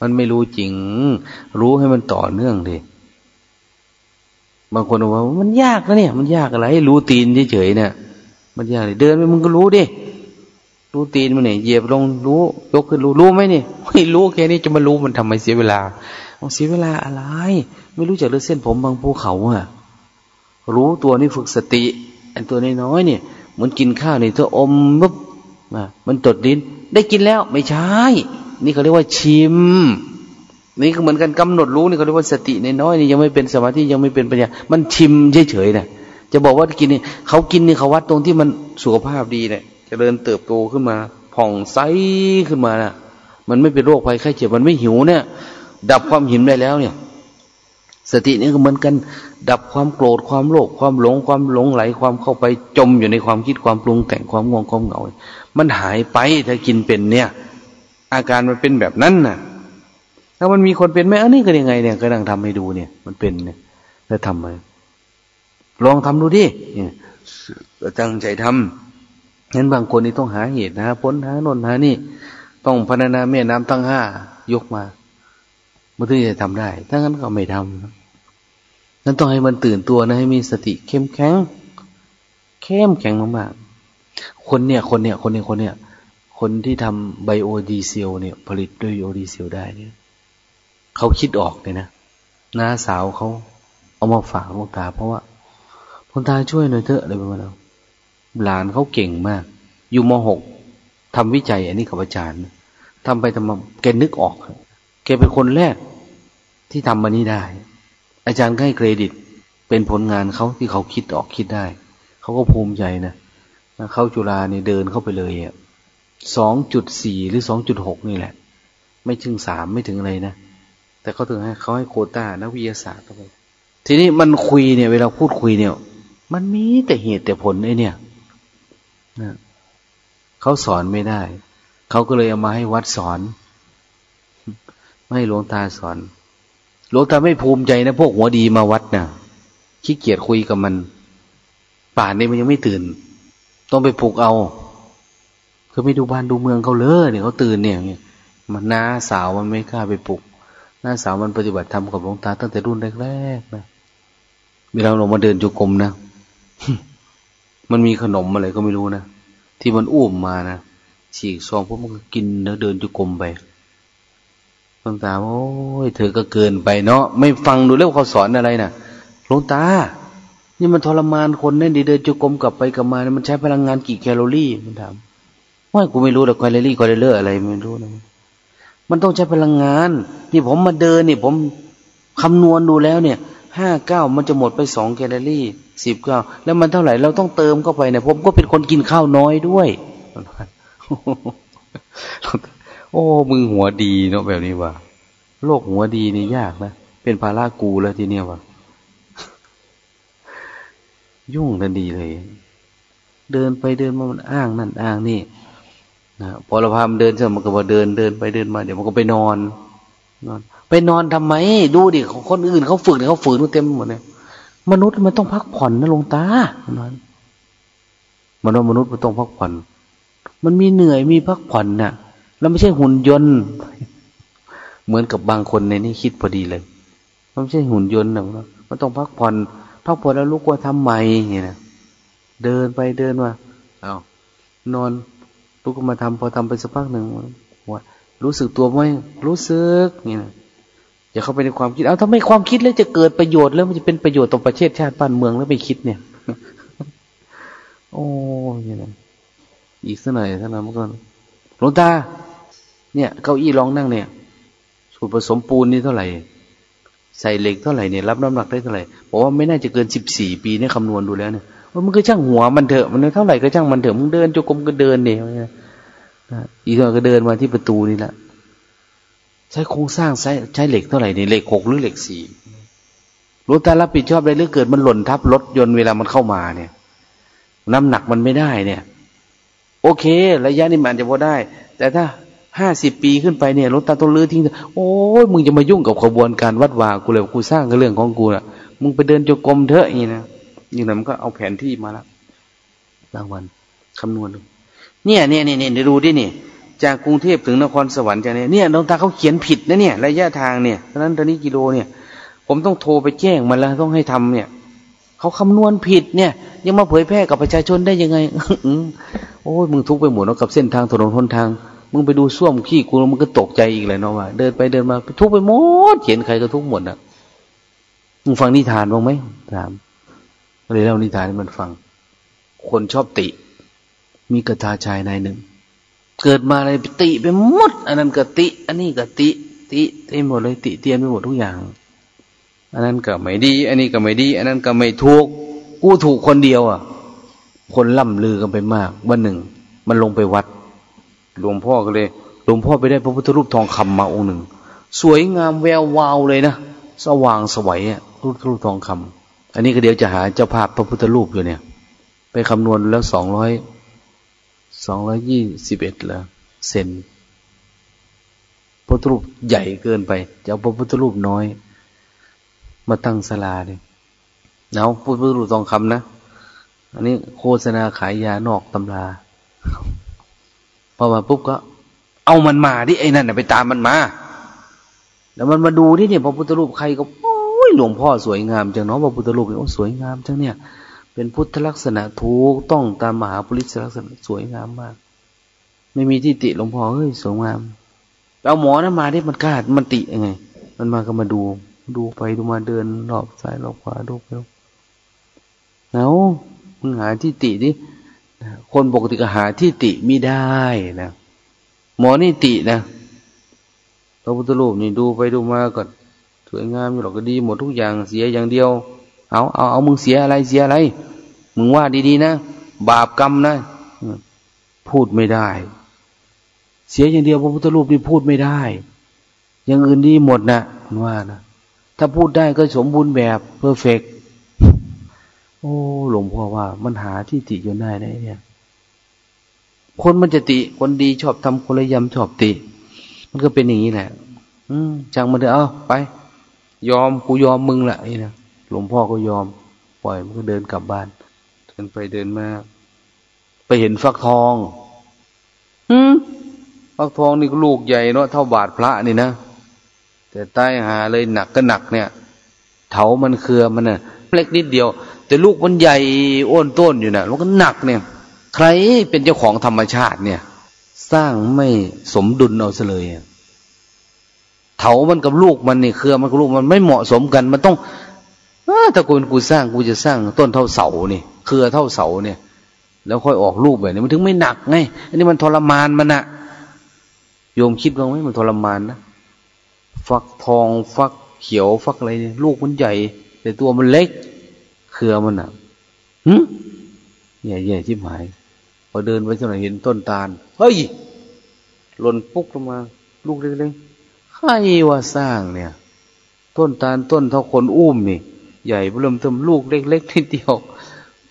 มันไม่รู้จริง รู้ให้มันต่อเนื่องดิบางคนบอกว่ามันยากนะเนี่ย มันยากอะไร รู้ตีนเฉยๆเนี่ย มันยากเลยเดินไปมึงก็รู้ดิรู้ตีนมันเนี่ยเหยียบลงรู้ยกขึ้นรู้รู้ไหมเนี่ยไม่รู้แค่นี้จะมารู้มันทำไมเสียเวลาเสียเวลาอะไร ไม่รู้จักเลือเส้นผมบางภูเขาอะรู้ตัวนี่ฝึกสติอันตัวน้อยเนี่ย เหมือนกินข้าวนี่เธออมปุ๊บ มันตดดินได้กินแล้วไม่ใช่ นี่เขาเรียกว่าชิม นี่ก็เหมือนกันกำหนดรู้นี่เขาเรียกว่าสติในน้อยนี่ยังไม่เป็นสมาธิยังไม่เป็นปัญญา มันชิมเฉยๆนะจะบอกว่ากินนี่เขากินนี่เขาวัดตรงที่มันสุขภาพดีเนี่ยจริญเติบโตขึ้นมา ผ่องใสขึ้นมานะ่ะ มันไม่เป็นโรคภัยไข้เจ็บมันไม่หิวเนี่ย ดับความหิวได้แล้วเนี่ย สตินี่ก็เหมือนกัน ดับความโกรธความโลภความหลงความหลงไหลความเข้าไปจมอยู่ในความคิดความปรุงแต่งความง่วงความเหงา มันหายไปถ้ากินเป็นเนี่ย อาการมันเป็นแบบนั้นน่ะ ถ้ามันมีคนเป็นไหมอันนี้ก็ยังไงเนี่ยก็นั่งทำให้ดูเนี่ย มันเป็นเนี่ยแล้วทำไมลองทำดูดิตั้งใจทำงั้นบางคนนี่ต้องหาเหตุหาผลหาโน่นหานี่ ต้องพรรณนาแม่น้ำทั้งห้ายกมาเมื่อที่จะทำได้ ถ้างั้นก็ไม่ทำ นั้นต้องให้มันตื่นตัวนะให้มีสติเข้มแข็ง เข้มแข็งมากๆ คนเนี่ย คนเนี่ย คนเนี่ย คนเนี่ย คนที่ทำไบโอดีเซลเนี่ย ผลิตด้วยโอดีเซลได้เนี่ยเขาคิดออกเลยนะน้าสาวเขาเอามาฝากลูกตา เพราะว่าคนตาช่วยหน่อยเถอะอะไรประมาณนั้นหลานเขาเก่งมาก อยู่มหกทำวิจัย อันนี้กับอาจารย์ทำไปทำมาแกนึกออกแกเป็นคนแรกที่ทำมันนี้ได้ อาจารย์ให้เครดิตเป็นผลงานเขาที่เขาคิดออกคิดได้ เขาก็ภูมิใจนะเข้าจุฬาเนี่ยเดินเข้าไปเลยอะสองจุดสี่หรือสองจุดหกนี่แหละ ไม่ถึงสามไม่ถึงอะไรนะ แต่เขาถึงให้เขาให้โคต้านักวิทยาศาสตร์เข้าไป ทีนี้มันคุยเนี่ย เวลาพูดคุยเนี่ย มันมีแต่เหตุแต่ผลไอ้เนี่ยนะเขาสอนไม่ได้ เขาก็เลยเอามาให้วัดสอน ไม่หลวงตาสอน หลวงตาไม่ภูมิใจนะพวกหัวดีมาวัดนะ่ะขี้เกียจคุยกับมัน ป่านนี้มันยังไม่ตื่น ต้องไปปลุกเอาคือไม่ดูบ้านดูเมืองเขาเลยเนี่ยเขาตื่นเนี่ยมันน้าสาวมันไม่กล้าไปปลุกน้าสาวมันปฏิบัติธรรมกับหลวงตาตั้งแต่รุ่นแรกๆนะเวลาเรามาเดินจุกรมนะมันมีขนมอะไรก็ไม่รู้นะที่มันอุ้มมานะฉีกซองพวกมันก็กินแล้วเดินจุกรมไป หลวงตาโอ้ยเธอก็เกินไปเนาะไม่ฟังดูแล้วเขาสอนอะไรนะหลวงตา นี่มันทรมานคนเนี่ยดีเดินจุกรมกลับไปกลับมาเนี่ยมันใช้พลังงานกี่แคลอรี่มันถามว่ากูไม่รู้แต่แคลอรี่แคลอรี่อะไรไม่รู้นะมันต้องใช้พลังงาน นี่ผมมาเดินนี่ผมคำนวณดูแล้วเนี่ยห้าเก้ามันจะหมดไปสองแคลอรี่สิบเก้าแล้วมันเท่าไหร่เราต้องเติมเข้าไปเนี่ยผมก็เป็นคนกินข้าวน้อยด้วย โอ้มึงหัวดีเนาะแบบนี้ว่ะโลกหัวดีนี่ยากนะเป็นภาระกูแล้วทีเนี้ยว่ะยุ่งทันดีเลย เดินไปเดินมามันอ้างนั่นอ้างนี่นะพอเราพามเดินเสร็จมันก็มาเดินเดินไปเดินมา เดี๋ยวมันก็ไปนอนนอน ไปนอนทำไม ดูดิคนอื่นเขาฝึกเนี่ยเขาฝืนเต็มหมดเลยมนุษย์มันต้องพักผ่อนนะลงตามันมันว่ามนุษย์มันต้องพักผ่อน มันมีเหนื่อยมีพักผ่อนน่ะ แล้วไม่ใช่หุ่นยนต์ เหมือนกับบางคนในนี้คิดพอดีเลยมันไม่ใช่หุ่นยนต์นะมันต้องพักผ่อนพักผ่อนแล้วลุกว่าทำใหม่เนี่ยนะเดินไปเดินมาเอานอนลุกมาทำพอทำไปสักพักหนึ่งว่ารู้สึกตัวไหมรู้สึกนี่นะอย่าเข้าไปในความคิด เอาถ้าไม่ความคิดแล้วจะเกิดประโยชน์แล้วมันจะเป็นประโยชน์ต่อประเทศชาติบ้านเมืองแล้วไม่คิดเนี่ย โอ้ยนะอีกสักหน่อยท่านนั้นก็หลวงตา เนี่ยเก้าอี้รองนั่งเนี่ย สูตรผสมปูนนี่เท่าไหร่ ใส่เหล็กเท่าไหร่เนี่ยรับน้ำหนักได้เท่าไหร่บอกว่าไม่น่าจะเกินสิบสี่ปีเนี่ยคำนวณดูแล้วเนี่ยว่ามันก็ช่างหัวมันเถอะมันเท่าไหร่ก็ช่างมันเถอะมึงเดินจุกรมก็เดินเนี่ยอีกหน่อยก็เดินมาที่ประตูนี่แหละใช้โครงสร้างใช้ใช้เหล็กเท่าไหร่เนี่ยเหล็กหกหรือเหล็กสี่รู้แต่รับผิดชอบได้หรือเกิดมันหล่นทับรถยนต์เวลามันเข้ามาเนี่ย น้ำหนักมันไม่ได้เนี่ย โอเค ระยะนี้มันจะพอได้ แต่ถ้า ห้าสิบปีขึ้นไปเนี่ยรถตาต้องลื้อทิ้งโอ้ยมึงจะมายุ่งกับขบวนการวัดวากูเลยกูสร้างก็เรื่องของกูละมึงไปเดินจงกรมเถอะอย่างนี้นะอย่งนั้นมันก็เอาแผนที่มาแล้วรางวัลคำนวณดูเนี่ยเนี่ยเนี่ยเนี่ยดูดิเนี่ยจากกรุงเทพถึงนครสวรรค์จากเนี่ยเนี่ยดวงตาเขาเขียนผิดนะเนี่ย ระยะทางเนี่ยเพราะนั้นตอนนี้กิโลเนี่ย ผมต้องโทรไปแจ้งมันแล้วต้องให้ทำเนี่ยเขาคำนวณผิดเนี่ย ยังมาเผยแพร่กับประชาชนได้ยังไงโอ้ยมึงทุกไปหมดแล้วกับเส้นทางถนนหนทาง มึงไปดูส้วมขี้กูมึงก็ตกใจอีกเลยเนาะว่า เดินไปเดินมาทุกไปหมดเห็นใครก็ทุกหมดอะมึงฟังนิทานบ้างไหมถามเลยเล่านิทานให้มันฟัง คนชอบติ มีกระทาชายนายหนึ่ง เกิดมาอะไรติไปหมด อันนั้นกติ อันนี้กติ ติไปหมดเลยติเตียนไปหมดทุกอย่าง อันนั้นก็ไม่ดี อันนี้ก็ไม่ดี อันนั้นก็ไม่ถูกกูถูกคนเดียวอะ คนล่ำลือกันไปมาก วันหนึ่ง มันลงไปวัด หลวงพ่อก็เลยหลวงพ่อไปได้พระพุทธรูปทองคำมาองค์หนึ่ง สวยงามแวววาวเลยนะสว่างสวัยอะรูปรูปทองคำอันนี้ก็เดี๋ยวจะหาเจ้าภาพพระพุทธรูปอยู่เนี่ย ไปคำนวณแล้วสองร้อยสองร้อยยี่สิบเอ็ดละเซนพระพุทธรูปใหญ่เกินไปจะเอาพระพุทธรูปน้อย มาตั้งศาลาเนี่ยเนาพูดพูดรู้ตองคำนะ อันนี้โฆษณาขายยานอกตำรา พอมาปุ๊บก็ เอามันมาดิไอ้นั่นไปตามมันมา แล้วมันมาดูที่เนี่ยพระพุทธรูปใครก็โอ้ยหลวงพ่อสวยงามจังเนาะพระพุทธรูปโอ้สวยงามจังเนี่ย เป็นพุทธลักษณะถูกต้องตามมหาปุริสลักษณะสวยงามมาก ไม่มีที่ติหลวงพ่อเฮ้ยสวยงามเอาหมอนะมาได้มันกล้ามันติยังไง มันมาก็มาดู ดูไปดูมาเดินรอบซ้ายรอบขวาดูไปเอามึงหาที่ติดิ คนปกติก็หาที่ติไม่ได้นะหมอนี่ตินะพระพุทธรูปนี่ดูไปดูมาก่อนสวยงามอยู่หรอกก็ดีหมดทุกอย่างเสียอย่างเดียว เอาเอาเอามึงเสียอะไรเสียอะไร มึงว่าดีๆนะบาปกรรมนะพูดไม่ได้ เสียอย่างเดียวพระพุทธรูปนี่พูดไม่ได้ อย่างอื่นดีหมดนะว่านะถ้าพูดได้ก็สมบูรณ์แบบเพอร์เฟก โอ้หลวงพ่อว่า มันหาที่ติอยู่ได้ไหนเนี่ย คนมันจะติ คนดีชอบทำคนละยำชอบติ มันก็เป็นอย่างนี้แหละ อืมจังมันเถอะเอาไป ยอมกูยอมมึงแหละนี่นะหลวงพ่อก็ยอม ปล่อยมันก็เดินกลับบ้าน เดินไปเดินมา ไปเห็นฟักทอง อืมฟักทองนี่ก็ลูกใหญ่เนาะเท่าบาทพระนี่นะแต่ใต้หาเลยหนักก็หนักเนี่ย เถามันเครือมันน่ะเล็กนิดเดียว แต่ลูกมันใหญ่อ้วนต้นอยู่นะ่ะ แล้วก็หนักเนี่ย ใครเป็นเจ้าของธรรมชาติเนี่ย สร้างไม่สมดุลเอาซะเลยเถามันกับลูกมันนี่เครือมันกับลูกมันไม่เหมาะสมกัน มันต้องถ้ากูกูสร้างกูจะสร้างต้นเท่าเสานี่เครือเท่าเสาเนี่ย แล้วค่อยออกลูกแบบนี้มันถึงไม่หนักไง อันนี้มันทรมานมันอะโยมคิดว่าไหมมันทรมานนะฟักทองฟักเขียวฟักอะไรลูกมันใหญ่ แต่ตัวมันเล็ก เครือมันอะหึแย่ๆที่หมาย พอเดินไปสักหน่อยเห็นต้นตาล เฮ้ย หล่นปุ๊กลงมา ลูกเล็กๆใครว่าสร้างเนี่ย ต้นตาลต้นเท่าคนอุ้มนี่ ใหญ่เริ่มเติมลูกเล็กๆนิดเดียว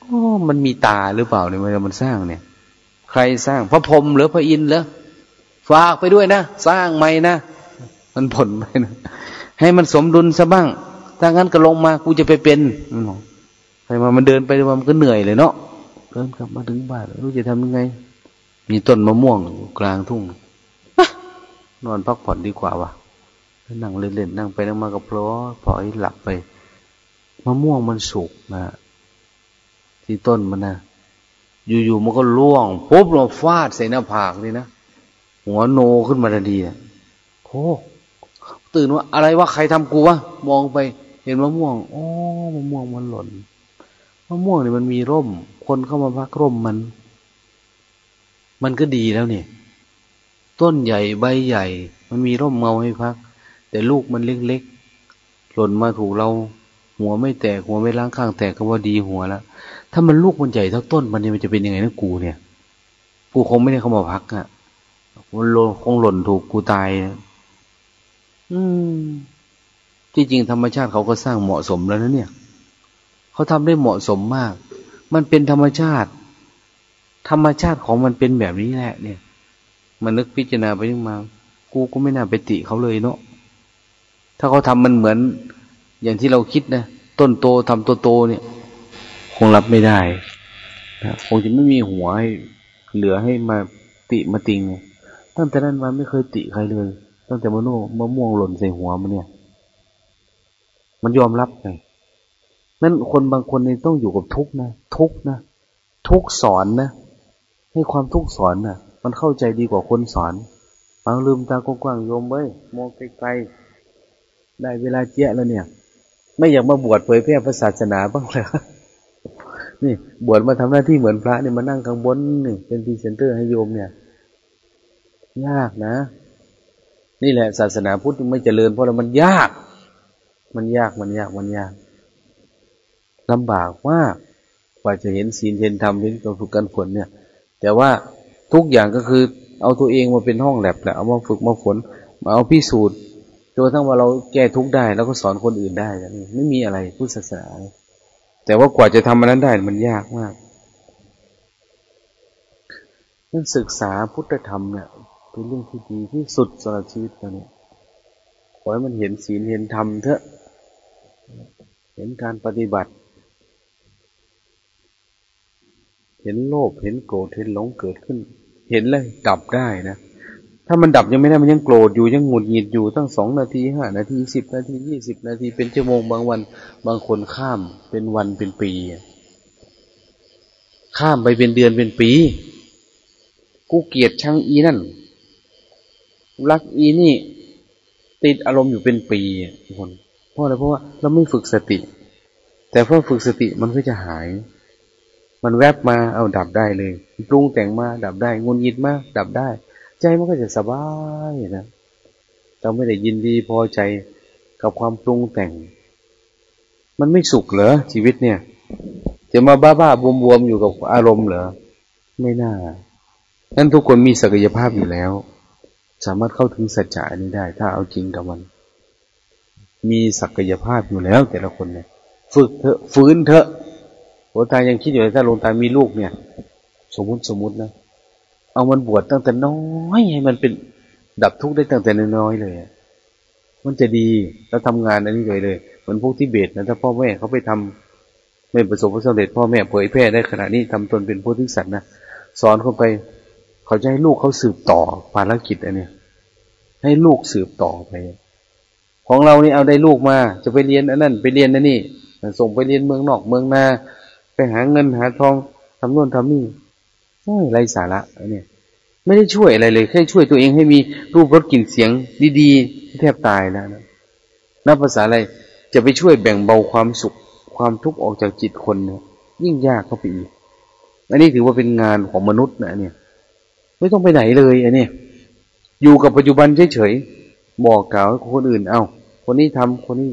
อ๋อมันมีตาหรือเปล่าเนี่ยเมันสร้างเนี่ย ใครสร้าง พระพรหมหรือพระอินทร์เหรอฝากไปด้วยนะ สร้างใหม่นะ มันผลไปนะ ให้มันสมดุลซะบ้าง ถ้างั้นก็ลงมา กูจะไปเป็นใครมามันเดินไปมันก็เหนื่อยเลยเนาะเดินกลับมาถึงบ้านรู้จะทำยังไง มีต้นมะม่วงกลางทุ่งนอนพักผ่อนดีกว่าวะนั่งเล่นๆนั่งไปนั่งมาก็เพราะพอให้หลับไปมะม่วงมันสุกนะที่ต้นมันนะอยู่ๆมันก็ล่วงปุ๊บเราฟาดใส่หน้าผากเลยนะหัวโนขึ้นมาทันทีโอ้ตื่นว่าอะไรว่าใครทำกูวะมองไป เห็นมะม่วงโอ้มะม่วงมันหล่น มะม่วงเนี่ยมันมีร่ม คนเข้ามาพักร่มมัน มันก็ดีแล้วเนี่ย ต้นใหญ่ใบใหญ่ มันมีร่มเงาให้พัก แต่ลูกมันเล็กๆหล่นมาถูกเรา หัวไม่แตกหัวไม่ล้างข้างแตกก็ว่าดีหัวแล้วถ้ามันลูกมันใหญ่เท่าต้นมันเนี่ยมันจะเป็นยังไงนะกูเนี่ย กูคงไม่ได้เข้ามาพักอะ่ะมันคงหล่นถูกกูตายอืมที่จริงธรรมชาติเขาก็สร้างเหมาะสมแล้วนะเนี่ย เขาทำได้เหมาะสมมาก มันเป็นธรรมชาติ ธรรมชาติของมันเป็นแบบนี้แหละ เนี่ยมันนึกพิจารณาไปนึกมา กูก็ไม่น่าไปติเขาเลยเนาะถ้าเขาทำมันเหมือน อย่างที่เราคิดนะต้นโตทำตัวโตเนี่ย คงรับไม่ได้นะคงจะไม่มีหัวให้เหลือให้มาติมาติง ตั้งแต่นั้นมาไม่เคยติใครเลย ตั้งแต่มโนมะม่วงหล่นใส่หัวมันเนี่ย มันยอมรับไง นั้นคนบางคนนี่ต้องอยู่กับทุกนะ ทุกนะ ทุกสอนนะ ให้ความทุกสอนนะ่ะ มันเข้าใจดีกว่าคนสอนเอาลืมตากว้างๆโยมเว้ยมองไกลๆได้เวลาเจ๊ะแล้วเนี่ย ไม่อยากมาบวชเผยแพร่ศาสนาบ้างเลยนี่บวชมาทำหน้าที่เหมือนพระเนี่ยมานั่งข้างบนนี่เป็นพรีเซนเตอร์ให้โยมเนี่ยยากนะ นี่แหละศาสนาพุทธไม่เจริญเพราะมันยาก มันยากมันยากมันยาก ลำบากมากกว่าจะเห็นศีลเห็นธรรมเห็นการฝึกการฝนเนี่ย แต่ว่าทุกอย่างก็คือเอาตัวเองมาเป็นห้องแลบแหละเอามาฝึกมาฝนมาเอาพิสูจน์จนทั้งว่าเราแก้ทุกได้ แล้วก็สอนคนอื่นได้นี่ไม่มีอะไรพุทธศาสนาแต่ว่ากว่าจะทำมันนั้นได้มันยากมากนั่นศึกษาพุทธธรรมเนี่ยเป็นเรื่องที่ดีที่สุดสำหรับชีวิตเราเนี่ยขอให้มันเห็นศีลเห็นธรรมเถอะ เห็นการปฏิบัติเห็นโลภเห็นโกรธเห็นหลงเกิดขึ้น เห็นเลยดับได้นะ ถ้ามันดับยังไม่ได้มันยังโกรธอยู่ยังหงุดหงิดอยู่ตั้งสองนาทีห้านาทีสิบนาทียี่สิบนาทีเป็นชั่วโมงบางวัน บางคนข้ามเป็นวันเป็นปี ข้ามไปเป็นเดือนเป็นปี กูเกลียดชังอีนั่น รักอีนี่ ติดอารมณ์อยู่เป็นปีคนเพราะอะไรเพราะว่าเราไม่ฝึกสติ แต่พอฝึกสติมันก็จะหาย มันแวบมาเอาดับได้เลยปรุงแต่งมาดับได้งุนยิดมาดับได้ ใจมันก็จะสบายนะเราไม่ได้ยินดีพอใจกับความปรุงแต่ง มันไม่สุขเหรอชีวิตเนี่ย จะมาบ้าบ้าบวมบวมอยู่กับอารมณ์เหรอไม่น่านั้นทุกคนมีศักยภาพอยู่แล้ว สามารถเข้าถึงสัจจะนี้ได้ ถ้าเอาจริงกับมัน มีศักยภาพอยู่แล้วแต่ละคนเนี่ย ฝึกเถอะฟื้นเถอะ หลวงตายังคิดอยู่เลยถ้าหลวงตามีลูกเนี่ย สมมุติสมมุตินะ เอามันบวชตั้งแต่น้อยให้มันเป็นดับทุกข์ได้ตั้งแต่น้อยเลยมันจะดีแล้วทำงานอันนี้เลยเลยเหมือนพวกที่เบสนะถ้าพ่อแม่เขาไปทำไม่ประสบความสำเร็จพ่อแม่เผยแพร่ได้ขนาดนี้ทำตนเป็นผู้ทิสัตว์นะสอนเขาไป เขาจะให้ลูกเขาสืบต่อภารกิจอันนี้ให้ลูกสืบต่อไป ของเรานี่เอาได้ลูกมา จะไปเรียนอันนั้นไปเรียนอันนี้ส่งไปเรียนเมืองนอกเมืองนา ไปหาเงินหาทองทำโน่นทำนี่ไม่ไรสาระเนี่ย ไม่ได้ช่วยอะไรเลย แค่ช่วยตัวเองให้มีรูปรสกลิ่นเสียงดีๆแทบตายแล้วนะนับภาษาอะไรจะไปช่วยแบ่งเบาความสุข ความทุกข์ออกจากจิตคนเนี่ยยิ่งยากเข้าไปอีกอันนี้ถือว่าเป็นงานของมนุษย์นะเนี่ย ไม่ต้องไปไหนเลยอันนี้อยู่กับปัจจุบันเฉยๆบอกกล่าวให้คนอื่นเอา้าคนนี้ทำคนนี้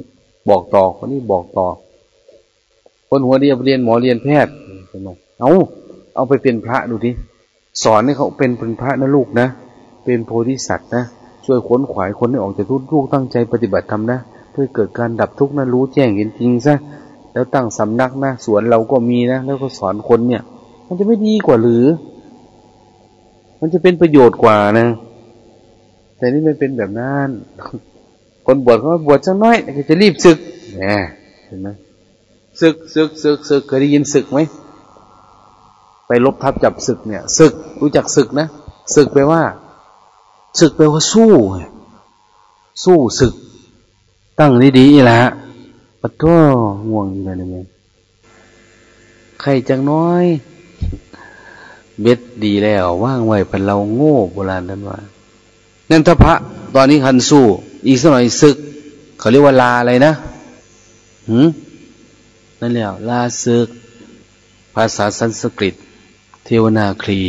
บอกต่อคนนี้บอกต่อ คนหัวเรียนเรียนหมอเรียนแพทย์เอาเอาไปเป็นพระดูดิสอนให้เขาเป็นเป็นพระนะลูกนะ เป็นโพธิสัตว์นะ ช่วยขนขวายคนให้ออกจากทุกข์ลูกตั้งใจปฏิบัติธรรมนะ เพื่อเกิดการดับทุกข์นะรู้แจ้งเห็นจริงซะแล้วตั้งสำนักนะสวนเราก็มีนะ แล้วก็สอนคนเนี่ย มันจะไม่ดีกว่าหรือ มันจะเป็นประโยชน์กว่านะ แต่นี่ไม่เป็นแบบนั้นคนบวชเขาบวชสักน้อย จะรีบศึกแหมเห็นไหม ศึกศึกศึกศึกเคยได้ยินศึกไหมไปลบทับจับศึกเนี่ยศึกรู้จักศึกนะศึกแปลว่าศึกแปลว่าสู้ สู้ศึก ตั้งดีๆละปะท้อง่วงอะไรเนี่ยใครจังน้อย เบ็ดดีแล้ว ว่างไว้เป็นเราโง่โบราณนั้นว่านั่นถ้าพระ ตอนนี้คันสู้ อีกสักหน่อยศึก เขาเรียกว่าลาอะไรนะหืม นั่นแหละลาศึก ภาษาสันสกฤต เทวนาครี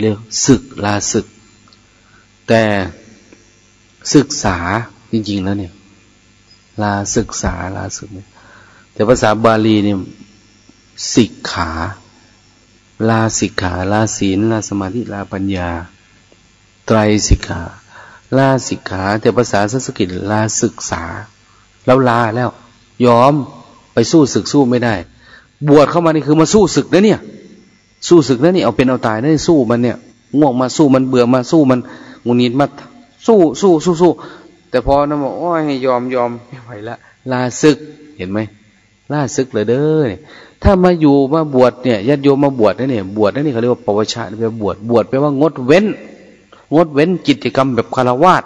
เรียกศึกลาศึก แต่ศึกษาจริง ๆ แล้วเนี่ย ลาศึกษาลาศึกเนี่ยแต่ภาษาบาลีเนี่ยสิกขา ลาสิกขาลาศีลลาสมาธิลาปัญญา ไตรสิกขา ลาสิกขา แต่ภาษาสันสกฤตลาศึกษา แล้วลาแล้ว ยอม ไปสู้ศึกสู้ไม่ได้ บวชเข้ามานี่คือมาสู้ศึกนะเนี่ย สู้ศึกนะนี่เอาเป็นเอาตายนะสู้มันเนี่ยง่วงมาสู้มันเบื่อมาสู้มันงุนงิดมาสู้สู้สู้สู้แต่พอนะบอกโอ้ยยอมยอมไม่ไหวละลาศึกเห็นไหมลาศึกเลยเด้อเนี่ยถ้ามาอยู่มาบวชเนี่ยญาติโยมมาบวชนะเนี่ยบวชนั่นนี่เขาเรียกว่าปวชาไปบวชบวชแปลว่างดเว้น งดเว้นกิจกรรมแบบคารวาส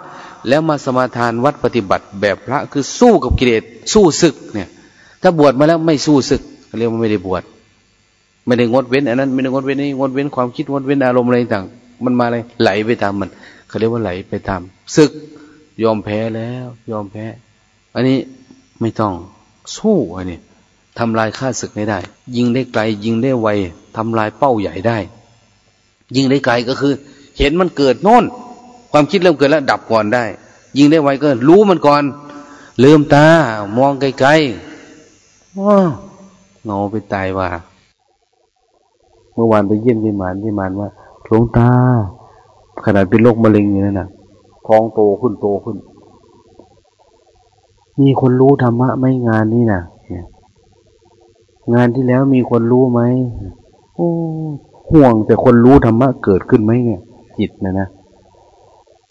แล้วมาสมาทานวัดปฏิบัติแบบพระคือสู้กับกิเลสสู้ศึกเนี่ย ถ้าบวชมาแล้วไม่สู้ศึกเรียกว่าไม่ได้บวชไม่ได้งดเว้นอันนั้นไม่ได้งดเว้นนี่งดเว้นความคิดงดเว้นอารมณ์อะไรต่างมันมาอะไรไหลไปตามมันเขาเรียกว่าไหลไปตามศึกยอมแพ้แล้ว ยอมแพ้ อันนี้ไม่ต้องสู้อันนี้ทำลายค่าศึกไม่ได้ ยิงได้ไกล ยิงได้ไวทำลายเป้าใหญ่ได้ ยิงได้ไกลก็คือ เห็นมันเกิดโน่น ความคิดเริ่มเกิดแล้วดับก่อนได้ ยิงได้ไวก็รู้มันก่อน ลืมตามองไกล ว้าเงาไปตายว่า เมื่อวานไปเยี่ยมยายหมานยายหมานว่าหลวงตา ขนาดเป็นโรคมะเร็งอยู่นั่นน่ะ ท้องโตขึ้นโตขึ้น มีคนรู้ธรรมะไม่งานนี่นะงานที่แล้วมีคนรู้ไหมโอ้ห่วงแต่คนรู้ธรรมะเกิดขึ้นไหมเนี่ย จิตนะนะ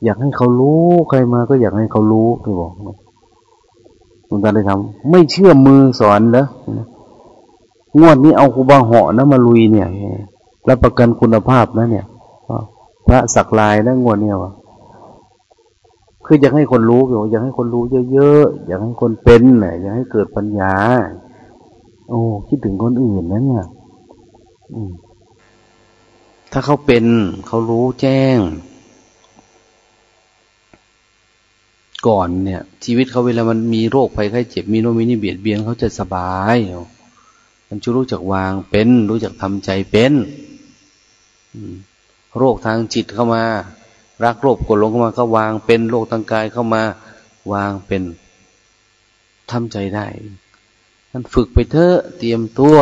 อยากให้เขารู้ใครมาก็อยากให้เขารู้คือบอก หลวงตาเลยทำไม่เชื่อมือสอนเหรองวดนี้เอาคูบาเหาะนะมาลุยเนี่ยรับประกันคุณภาพนะเนี่ยพระสักลายนะงวดเนี่ยวะคืออยากให้คนรู้อยากให้คนรู้เยอะๆอยากให้คนเป็นเนี่ยอยากให้เกิดปัญญา โอ้คิดถึงคนอื่นนะเนี่ยถ้าเขาเป็นเขารู้แจ้ง ก่อนเนี่ย ชีวิตเขาเวลามันมีโรคภัยไข้เจ็บมีโนมินี่เบียดเบียนเขาจะสบายมันจะรู้จักวางเป็น รู้จักทำใจเป็นโรคทางจิตเข้ามา รักโลภกดลงเข้ามาก็วางเป็นโรคทางกายเข้ามาวางเป็นทำใจได้ท่านฝึกไปเถอะเตรียมตัว